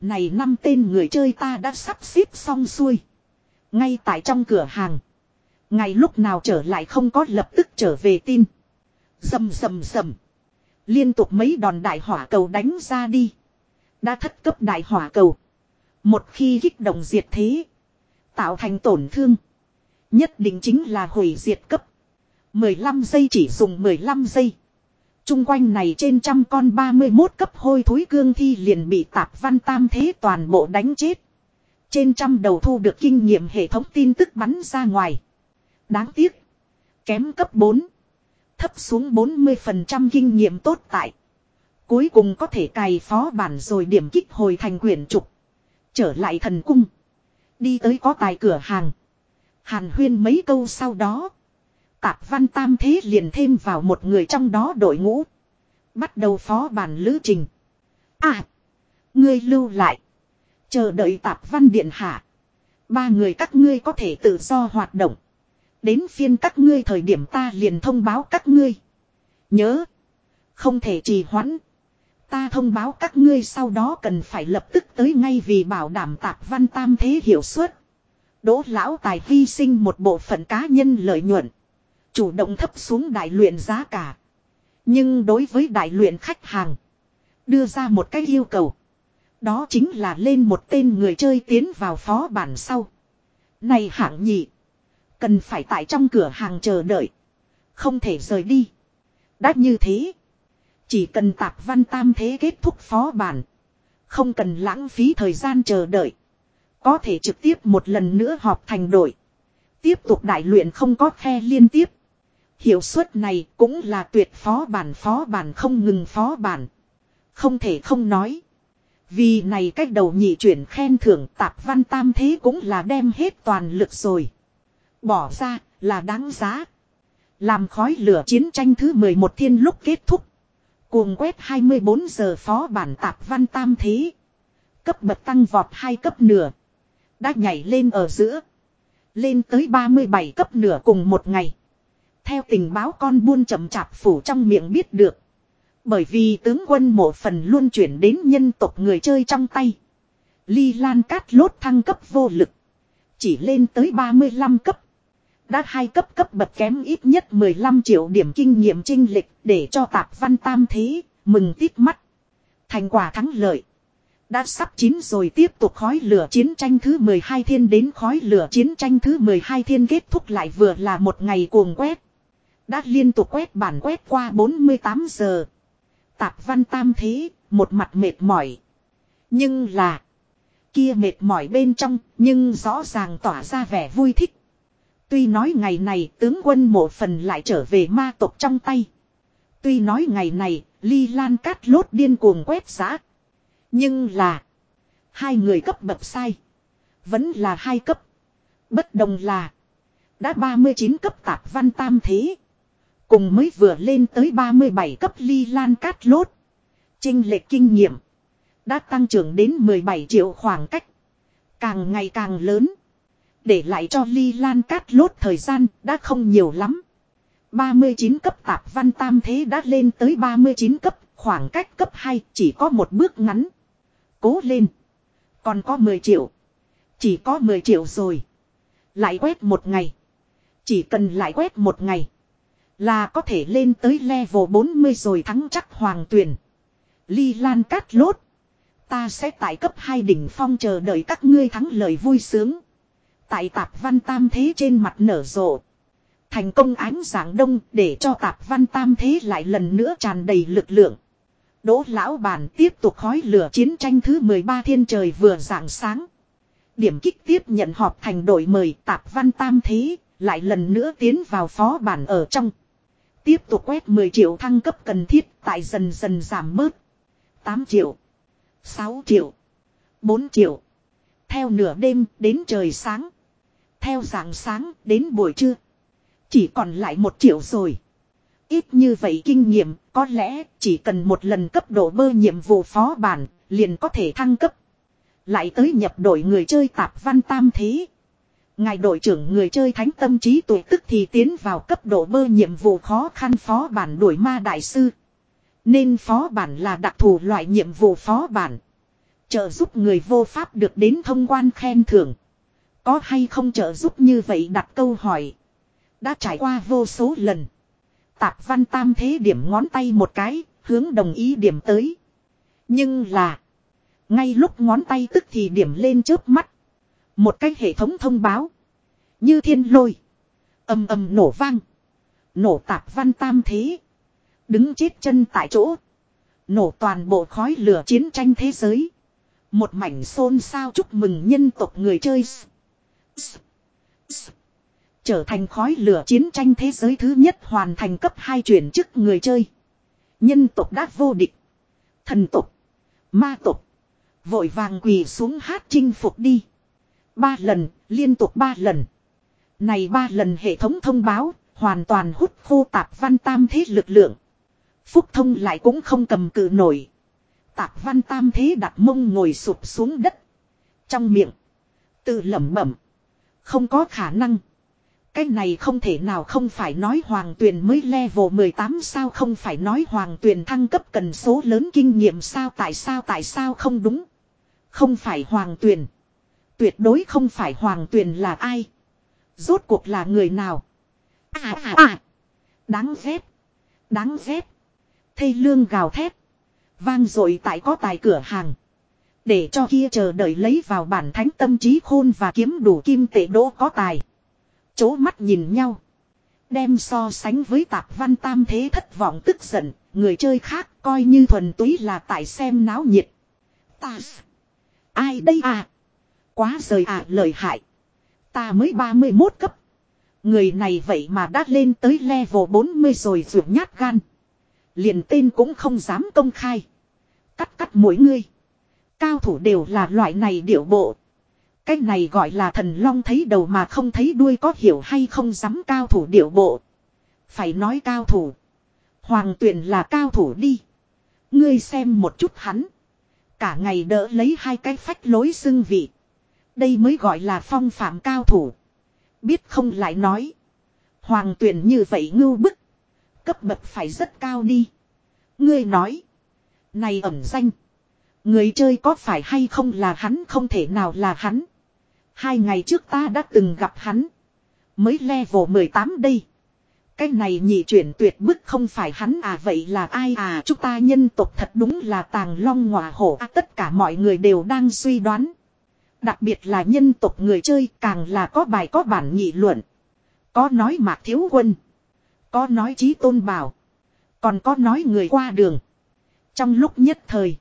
[SPEAKER 1] Này năm tên người chơi ta đã sắp xếp xong xuôi. Ngay tại trong cửa hàng. Ngày lúc nào trở lại không có lập tức trở về tin. Dầm dầm dầm. Liên tục mấy đòn đại hỏa cầu đánh ra đi. Đã thất cấp đại hỏa cầu. Một khi kích động diệt thế. Tạo thành tổn thương. Nhất định chính là hủy diệt cấp. 15 giây chỉ dùng 15 giây. Trung quanh này trên trăm con 31 cấp hôi thối cương thi liền bị tạp văn tam thế toàn bộ đánh chết. Trên trăm đầu thu được kinh nghiệm hệ thống tin tức bắn ra ngoài. Đáng tiếc. Kém cấp 4. Thấp xuống 40% kinh nghiệm tốt tại. Cuối cùng có thể cài phó bản rồi điểm kích hồi thành quyển trục. Trở lại thần cung. Đi tới có tài cửa hàng. Hàn huyên mấy câu sau đó. Tạp văn tam thế liền thêm vào một người trong đó đội ngũ. Bắt đầu phó bản lữ trình. À. Ngươi lưu lại. Chờ đợi tạp văn điện hạ. Ba người các ngươi có thể tự do hoạt động. Đến phiên các ngươi thời điểm ta liền thông báo các ngươi. Nhớ. Không thể trì hoãn. Ta thông báo các ngươi sau đó cần phải lập tức tới ngay vì bảo đảm tạp văn tam thế hiệu suất. Đỗ lão tài hy sinh một bộ phận cá nhân lợi nhuận. Chủ động thấp xuống đại luyện giá cả. Nhưng đối với đại luyện khách hàng. Đưa ra một cái yêu cầu. Đó chính là lên một tên người chơi tiến vào phó bản sau. Này hạng nhị. Cần phải tại trong cửa hàng chờ đợi. Không thể rời đi. Đã như thế. Chỉ cần tạp văn tam thế kết thúc phó bản. Không cần lãng phí thời gian chờ đợi. Có thể trực tiếp một lần nữa họp thành đội. Tiếp tục đại luyện không có khe liên tiếp. Hiệu suất này cũng là tuyệt phó bản phó bản không ngừng phó bản. Không thể không nói. Vì này cách đầu nhị chuyển khen thưởng tạp văn tam thế cũng là đem hết toàn lực rồi. Bỏ ra là đáng giá. Làm khói lửa chiến tranh thứ 11 thiên lúc kết thúc. Cuồng quét 24 giờ phó bản tạp văn tam thế. Cấp bậc tăng vọt hai cấp nửa. Đã nhảy lên ở giữa. Lên tới 37 cấp nửa cùng một ngày. Theo tình báo con buôn chậm chạp phủ trong miệng biết được. Bởi vì tướng quân một phần luôn chuyển đến nhân tộc người chơi trong tay. Ly Lan cát lốt thăng cấp vô lực. Chỉ lên tới 35 cấp. Đã hai cấp cấp bậc kém ít nhất 15 triệu điểm kinh nghiệm trinh lịch để cho tạp văn tam thế, mừng tít mắt. Thành quả thắng lợi. Đã sắp chín rồi tiếp tục khói lửa chiến tranh thứ 12 thiên đến khói lửa chiến tranh thứ 12 thiên kết thúc lại vừa là một ngày cuồng quét. Đã liên tục quét bản quét qua 48 giờ. Tạp văn tam thế, một mặt mệt mỏi. Nhưng là, kia mệt mỏi bên trong, nhưng rõ ràng tỏa ra vẻ vui thích. Tuy nói ngày này tướng quân một phần lại trở về ma tộc trong tay. Tuy nói ngày này, ly lan cát lốt điên cuồng quét giã. Nhưng là, hai người cấp bậc sai. Vẫn là hai cấp. Bất đồng là, đã 39 cấp tạp văn tam thế. Cùng mới vừa lên tới 37 cấp ly lan cát lốt. Trinh lệch kinh nghiệm. Đã tăng trưởng đến 17 triệu khoảng cách. Càng ngày càng lớn. Để lại cho ly lan cát lốt thời gian đã không nhiều lắm. 39 cấp tạp văn tam thế đã lên tới 39 cấp. Khoảng cách cấp 2 chỉ có một bước ngắn. Cố lên. Còn có 10 triệu. Chỉ có 10 triệu rồi. Lại quét một ngày. Chỉ cần lại quét một ngày. Là có thể lên tới level 40 rồi thắng chắc hoàng tuyển. Ly Lan cát lốt. Ta sẽ tại cấp 2 đỉnh phong chờ đợi các ngươi thắng lời vui sướng. Tại tạp văn tam thế trên mặt nở rộ. Thành công ánh sáng đông để cho tạp văn tam thế lại lần nữa tràn đầy lực lượng. Đỗ lão bản tiếp tục khói lửa chiến tranh thứ 13 thiên trời vừa rạng sáng. Điểm kích tiếp nhận họp thành đội mời tạp văn tam thế, lại lần nữa tiến vào phó bản ở trong. Tiếp tục quét 10 triệu thăng cấp cần thiết tại dần dần giảm bớt. 8 triệu. 6 triệu. 4 triệu. Theo nửa đêm đến trời sáng. Theo dạng sáng đến buổi trưa. Chỉ còn lại một triệu rồi. Ít như vậy kinh nghiệm, có lẽ chỉ cần một lần cấp độ bơ nhiệm vụ phó bản, liền có thể thăng cấp. Lại tới nhập đội người chơi tạp văn tam thế. Ngài đội trưởng người chơi thánh tâm trí tuổi tức thì tiến vào cấp độ bơ nhiệm vụ khó khăn phó bản đuổi ma đại sư. Nên phó bản là đặc thù loại nhiệm vụ phó bản. Trợ giúp người vô pháp được đến thông quan khen thưởng. Có hay không trợ giúp như vậy đặt câu hỏi. Đã trải qua vô số lần. Tạp văn tam thế điểm ngón tay một cái, hướng đồng ý điểm tới. Nhưng là. Ngay lúc ngón tay tức thì điểm lên trước mắt. Một cái hệ thống thông báo. Như thiên lôi. ầm ầm nổ vang. Nổ tạp văn tam thế. Đứng chết chân tại chỗ. Nổ toàn bộ khói lửa chiến tranh thế giới. Một mảnh xôn xao chúc mừng nhân tộc người chơi. Trở thành khói lửa chiến tranh thế giới thứ nhất hoàn thành cấp 2 chuyển chức người chơi. Nhân tộc đã vô địch. Thần tộc. Ma tộc. Vội vàng quỳ xuống hát chinh phục đi. Ba lần, liên tục ba lần. Này ba lần hệ thống thông báo, hoàn toàn hút khô tạp văn tam thế lực lượng. Phúc thông lại cũng không cầm cự nổi. Tạp văn tam thế đặt mông ngồi sụp xuống đất. Trong miệng. Tự lẩm bẩm. Không có khả năng. Cái này không thể nào không phải nói hoàng tuyền mới level 18 sao không phải nói hoàng tuyền thăng cấp cần số lớn kinh nghiệm sao tại sao tại sao không đúng. Không phải hoàng tuyền. Tuyệt đối không phải hoàng tuyền là ai. Rốt cuộc là người nào. À à à. Đáng ghét. Đáng ghét. Thây lương gào thét. Vang rồi tại có tài cửa hàng. Để cho kia chờ đợi lấy vào bản thánh tâm trí khôn và kiếm đủ kim tệ đỗ có tài. Chố mắt nhìn nhau. Đem so sánh với tạp văn tam thế thất vọng tức giận. Người chơi khác coi như thuần túy là tại xem náo nhiệt. Ta. Ai đây à? Quá rời à lời hại. Ta mới 31 cấp. Người này vậy mà đã lên tới level 40 rồi rượu nhát gan. Liền tên cũng không dám công khai. Cắt cắt mỗi người. Cao thủ đều là loại này điệu bộ. Cái này gọi là thần long thấy đầu mà không thấy đuôi có hiểu hay không dám cao thủ điệu bộ. Phải nói cao thủ. Hoàng tuyển là cao thủ đi. Ngươi xem một chút hắn. Cả ngày đỡ lấy hai cái phách lối xưng vị. Đây mới gọi là phong phạm cao thủ. Biết không lại nói. Hoàng tuyển như vậy ngưu bức. Cấp bậc phải rất cao đi. Ngươi nói. Này ẩm danh. Người chơi có phải hay không là hắn không thể nào là hắn. Hai ngày trước ta đã từng gặp hắn. Mới level 18 đây. Cái này nhị chuyển tuyệt bức không phải hắn à vậy là ai à chúng ta nhân tộc thật đúng là tàng long ngọa hổ à, tất cả mọi người đều đang suy đoán. Đặc biệt là nhân tộc người chơi càng là có bài có bản nghị luận. Có nói mạc thiếu quân. Có nói trí tôn bảo. Còn có nói người qua đường. Trong lúc nhất thời.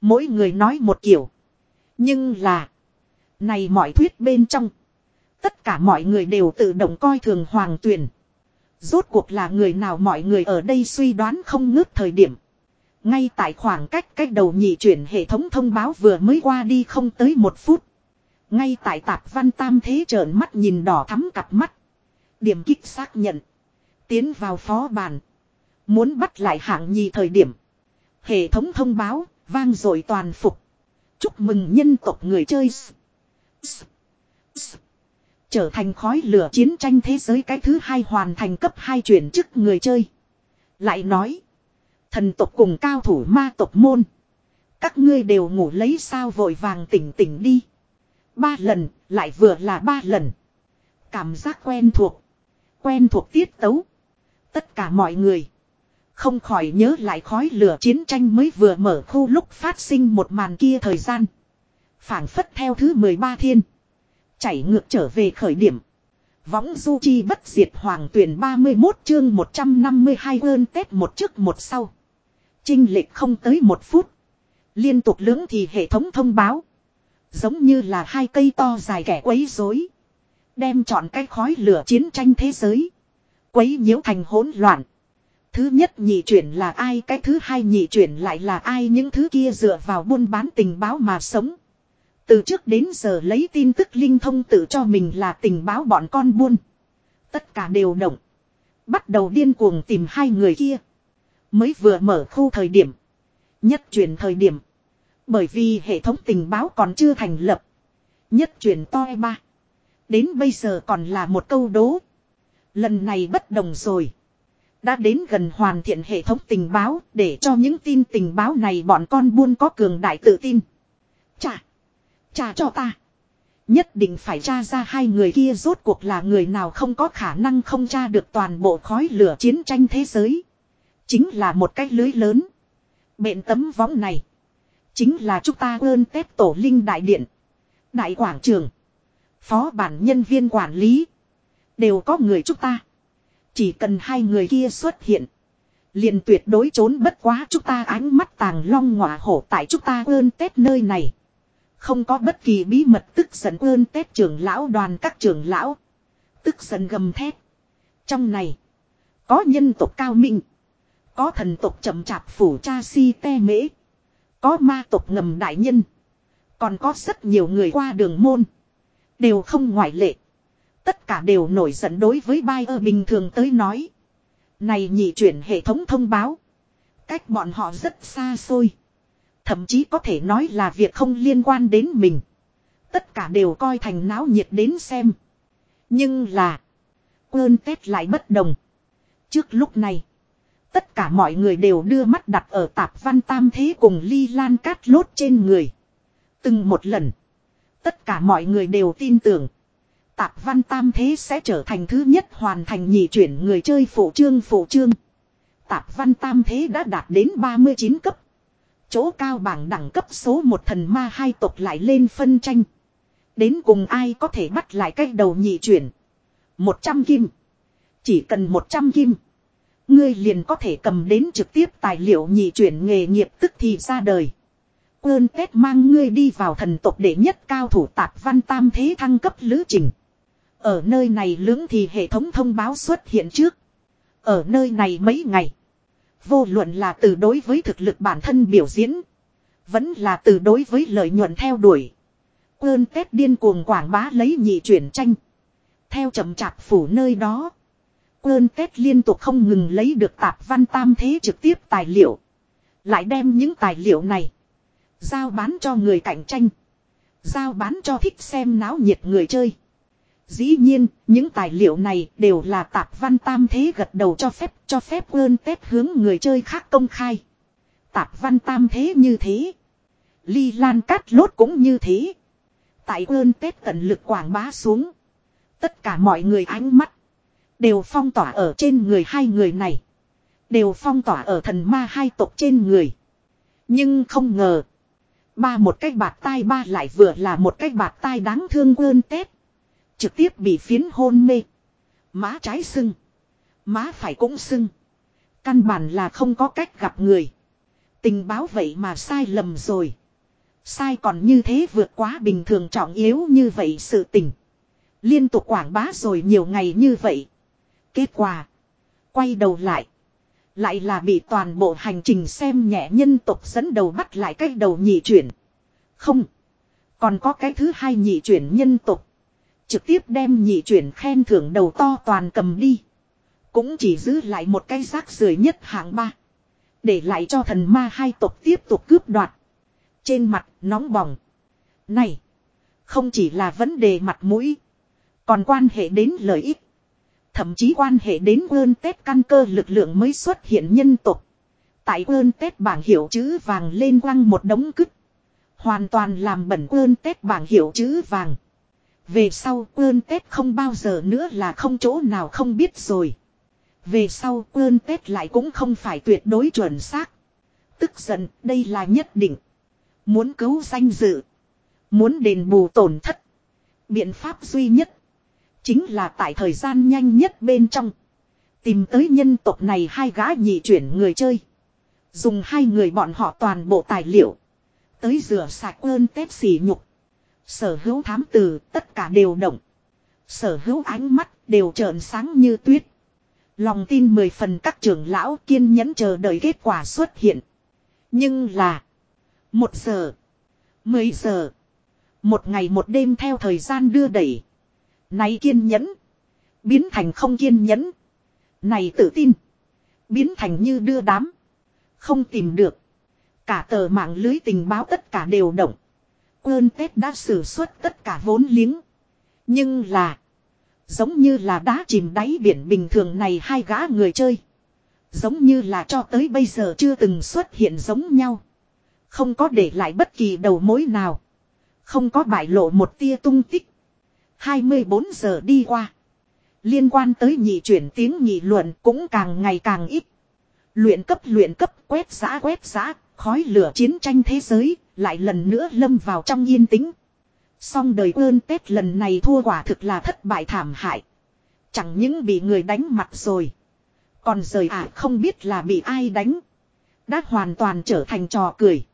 [SPEAKER 1] Mỗi người nói một kiểu. Nhưng là. Này mọi thuyết bên trong. Tất cả mọi người đều tự động coi thường hoàng tuyển. Rốt cuộc là người nào mọi người ở đây suy đoán không ngớt thời điểm. Ngay tại khoảng cách cách đầu nhị chuyển hệ thống thông báo vừa mới qua đi không tới một phút. Ngay tại tạp văn tam thế trợn mắt nhìn đỏ thắm cặp mắt. Điểm kích xác nhận. Tiến vào phó bàn. Muốn bắt lại hạng nhì thời điểm. Hệ thống thông báo, vang dội toàn phục. Chúc mừng nhân tộc người chơi. Trở thành khói lửa chiến tranh thế giới cái thứ hai hoàn thành cấp hai chuyển chức người chơi. Lại nói. Thần tộc cùng cao thủ ma tộc môn. Các ngươi đều ngủ lấy sao vội vàng tỉnh tỉnh đi. Ba lần, lại vừa là ba lần. Cảm giác quen thuộc. Quen thuộc tiết tấu. Tất cả mọi người. Không khỏi nhớ lại khói lửa chiến tranh mới vừa mở khu lúc phát sinh một màn kia thời gian. phảng phất theo thứ 13 thiên. Chảy ngược trở về khởi điểm. Võng du chi bất diệt hoàng tuyển 31 chương 152 ơn Tết một trước một sau. Trinh lệch không tới một phút. Liên tục lưỡng thì hệ thống thông báo. Giống như là hai cây to dài kẻ quấy rối. Đem chọn cái khói lửa chiến tranh thế giới. Quấy nhiễu thành hỗn loạn. Thứ nhất nhị chuyển là ai, cái thứ hai nhị chuyển lại là ai, những thứ kia dựa vào buôn bán tình báo mà sống. Từ trước đến giờ lấy tin tức linh thông tự cho mình là tình báo bọn con buôn. Tất cả đều động. Bắt đầu điên cuồng tìm hai người kia. Mới vừa mở khu thời điểm. Nhất chuyển thời điểm. Bởi vì hệ thống tình báo còn chưa thành lập. Nhất chuyển toi e ba. Đến bây giờ còn là một câu đố. Lần này bất đồng rồi. Đã đến gần hoàn thiện hệ thống tình báo để cho những tin tình báo này bọn con buôn có cường đại tự tin. Chà! Chà cho ta! Nhất định phải tra ra hai người kia rốt cuộc là người nào không có khả năng không tra được toàn bộ khói lửa chiến tranh thế giới. Chính là một cái lưới lớn. Bện tấm võng này. Chính là chúng ta ơn tép tổ linh đại điện. Đại quảng trường. Phó bản nhân viên quản lý. Đều có người chúng ta. Chỉ cần hai người kia xuất hiện. liền tuyệt đối trốn bất quá chúng ta ánh mắt tàng long ngọa hổ tại chúng ta ơn tết nơi này. Không có bất kỳ bí mật tức giận ơn tết trưởng lão đoàn các trưởng lão. Tức giận gầm thét. Trong này. Có nhân tộc cao minh. Có thần tộc chậm chạp phủ cha si te mễ. Có ma tộc ngầm đại nhân. Còn có rất nhiều người qua đường môn. Đều không ngoại lệ. Tất cả đều nổi giận đối với bai ơ bình thường tới nói. Này nhị chuyển hệ thống thông báo. Cách bọn họ rất xa xôi. Thậm chí có thể nói là việc không liên quan đến mình. Tất cả đều coi thành náo nhiệt đến xem. Nhưng là. quân Tết lại bất đồng. Trước lúc này. Tất cả mọi người đều đưa mắt đặt ở tạp văn tam thế cùng ly lan cát lốt trên người. Từng một lần. Tất cả mọi người đều tin tưởng. Tạp văn tam thế sẽ trở thành thứ nhất hoàn thành nhị chuyển người chơi phụ trương phụ trương. Tạp văn tam thế đã đạt đến 39 cấp. Chỗ cao bảng đẳng cấp số một thần ma hai tộc lại lên phân tranh. Đến cùng ai có thể bắt lại cách đầu nhị chuyển. 100 kim. Chỉ cần 100 kim. Ngươi liền có thể cầm đến trực tiếp tài liệu nhị chuyển nghề nghiệp tức thì ra đời. quân Tết mang ngươi đi vào thần tộc đệ nhất cao thủ tạp văn tam thế thăng cấp lữ trình. Ở nơi này lưỡng thì hệ thống thông báo xuất hiện trước. Ở nơi này mấy ngày. Vô luận là từ đối với thực lực bản thân biểu diễn. Vẫn là từ đối với lợi nhuận theo đuổi. quân Tết điên cuồng quảng bá lấy nhị chuyển tranh. Theo chậm chạp phủ nơi đó quân kết liên tục không ngừng lấy được tạp văn tam thế trực tiếp tài liệu. Lại đem những tài liệu này. Giao bán cho người cạnh tranh. Giao bán cho thích xem náo nhiệt người chơi. Dĩ nhiên, những tài liệu này đều là tạp văn tam thế gật đầu cho phép, cho phép Quân tết hướng người chơi khác công khai. Tạp văn tam thế như thế. Ly Lan Cát Lốt cũng như thế. Tại Quân tết tận lực quảng bá xuống. Tất cả mọi người ánh mắt. Đều phong tỏa ở trên người hai người này. Đều phong tỏa ở thần ma hai tộc trên người. Nhưng không ngờ. Ba một cách bạt tai ba lại vừa là một cách bạt tai đáng thương quơn tép. Trực tiếp bị phiến hôn mê. Má trái sưng. Má phải cũng sưng. Căn bản là không có cách gặp người. Tình báo vậy mà sai lầm rồi. Sai còn như thế vượt quá bình thường trọng yếu như vậy sự tình. Liên tục quảng bá rồi nhiều ngày như vậy. Kết quả. Quay đầu lại. Lại là bị toàn bộ hành trình xem nhẹ nhân tộc dẫn đầu bắt lại cái đầu nhị chuyển. Không. Còn có cái thứ hai nhị chuyển nhân tộc. Trực tiếp đem nhị chuyển khen thưởng đầu to toàn cầm đi. Cũng chỉ giữ lại một cái rác rưởi nhất hạng ba. Để lại cho thần ma hai tộc tiếp tục cướp đoạt. Trên mặt nóng bỏng. Này. Không chỉ là vấn đề mặt mũi. Còn quan hệ đến lợi ích. Thậm chí quan hệ đến ơn Tết căn cơ lực lượng mới xuất hiện nhân tộc. Tại ơn Tết bảng hiệu chữ vàng lên quăng một đống cứt. Hoàn toàn làm bẩn ơn Tết bảng hiệu chữ vàng. Về sau ơn Tết không bao giờ nữa là không chỗ nào không biết rồi. Về sau ơn Tết lại cũng không phải tuyệt đối chuẩn xác. Tức giận, đây là nhất định. Muốn cứu danh dự. Muốn đền bù tổn thất. Biện pháp duy nhất. Chính là tại thời gian nhanh nhất bên trong. Tìm tới nhân tộc này hai gã nhị chuyển người chơi. Dùng hai người bọn họ toàn bộ tài liệu. Tới rửa sạch ơn tép xỉ nhục. Sở hữu thám tử tất cả đều động. Sở hữu ánh mắt đều trợn sáng như tuyết. Lòng tin mười phần các trưởng lão kiên nhẫn chờ đợi kết quả xuất hiện. Nhưng là. Một giờ. Mười giờ. Một ngày một đêm theo thời gian đưa đẩy. Này kiên nhẫn. Biến thành không kiên nhẫn. Này tự tin. Biến thành như đưa đám. Không tìm được. Cả tờ mạng lưới tình báo tất cả đều động. Ơn Tết đã sử xuất tất cả vốn liếng. Nhưng là. Giống như là đá chìm đáy biển bình thường này hai gã người chơi. Giống như là cho tới bây giờ chưa từng xuất hiện giống nhau. Không có để lại bất kỳ đầu mối nào. Không có bại lộ một tia tung tích. 24 giờ đi qua. Liên quan tới nhị chuyển tiếng nhị luận cũng càng ngày càng ít. Luyện cấp luyện cấp quét giã quét giã, khói lửa chiến tranh thế giới, lại lần nữa lâm vào trong yên tĩnh. Song đời ơn Tết lần này thua quả thực là thất bại thảm hại. Chẳng những bị người đánh mặt rồi. Còn rời à không biết là bị ai đánh. Đã hoàn toàn trở thành trò cười.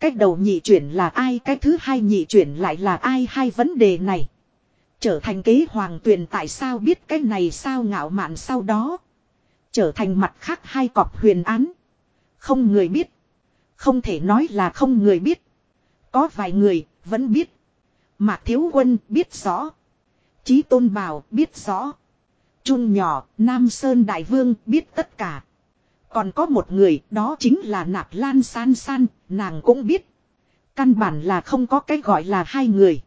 [SPEAKER 1] Cách đầu nhị chuyển là ai cái thứ hai nhị chuyển lại là ai hai vấn đề này. Trở thành kế hoàng tuyền tại sao biết cái này sao ngạo mạn sau đó. Trở thành mặt khác hai cọp huyền án. Không người biết. Không thể nói là không người biết. Có vài người vẫn biết. Mạc Thiếu Quân biết rõ. Chí Tôn Bảo biết rõ. Trung nhỏ, Nam Sơn Đại Vương biết tất cả. Còn có một người, đó chính là Nạp Lan San San, nàng cũng biết. Căn bản là không có cái gọi là hai người.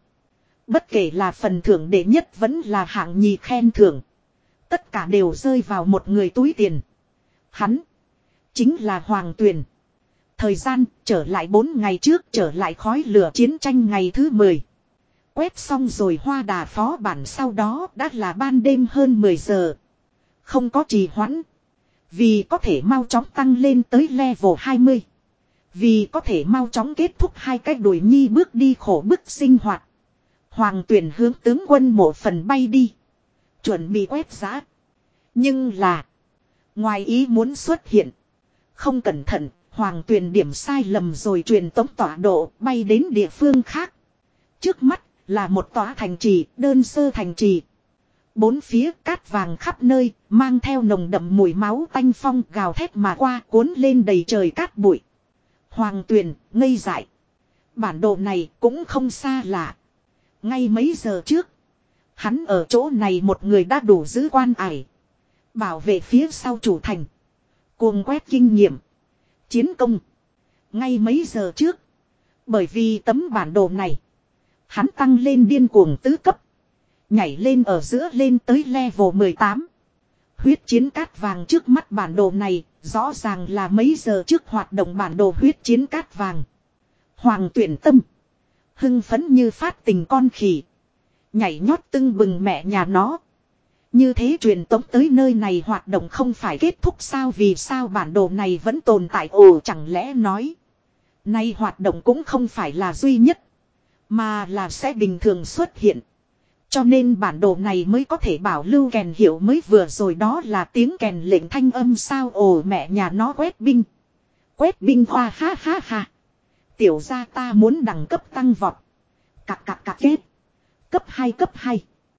[SPEAKER 1] Bất kể là phần thưởng đệ nhất vẫn là hạng nhì khen thưởng. Tất cả đều rơi vào một người túi tiền. Hắn. Chính là Hoàng Tuyền. Thời gian trở lại 4 ngày trước trở lại khói lửa chiến tranh ngày thứ 10. Quét xong rồi hoa đà phó bản sau đó đã là ban đêm hơn 10 giờ. Không có trì hoãn. Vì có thể mau chóng tăng lên tới level 20. Vì có thể mau chóng kết thúc hai cái đuổi nhi bước đi khổ bức sinh hoạt. Hoàng tuyển hướng tướng quân một phần bay đi. Chuẩn bị quét giá. Nhưng là. Ngoài ý muốn xuất hiện. Không cẩn thận. Hoàng tuyển điểm sai lầm rồi truyền tống tọa độ bay đến địa phương khác. Trước mắt là một tòa thành trì, đơn sơ thành trì. Bốn phía cát vàng khắp nơi, mang theo nồng đậm mùi máu tanh phong gào thét mà qua cuốn lên đầy trời cát bụi. Hoàng tuyền, ngây dại. Bản đồ này cũng không xa lạ. Ngay mấy giờ trước, hắn ở chỗ này một người đã đủ giữ quan ải. Bảo vệ phía sau chủ thành. Cuồng quét kinh nghiệm. Chiến công. Ngay mấy giờ trước. Bởi vì tấm bản đồ này. Hắn tăng lên điên cuồng tứ cấp. Nhảy lên ở giữa lên tới level 18. Huyết chiến cát vàng trước mắt bản đồ này, rõ ràng là mấy giờ trước hoạt động bản đồ huyết chiến cát vàng. Hoàng tuyển tâm. Hưng phấn như phát tình con khỉ. Nhảy nhót tưng bừng mẹ nhà nó. Như thế truyền tống tới nơi này hoạt động không phải kết thúc sao vì sao bản đồ này vẫn tồn tại ồ, chẳng lẽ nói. Nay hoạt động cũng không phải là duy nhất. Mà là sẽ bình thường xuất hiện. Cho nên bản đồ này mới có thể bảo lưu kèn hiệu mới vừa rồi đó là tiếng kèn lệnh thanh âm sao ồ, mẹ nhà nó quét binh. Quét binh hoa, ha ha ha. Tiểu gia ta muốn đẳng cấp tăng vọt. Cạc cạc cạc kết. Cấp 2 cấp 2.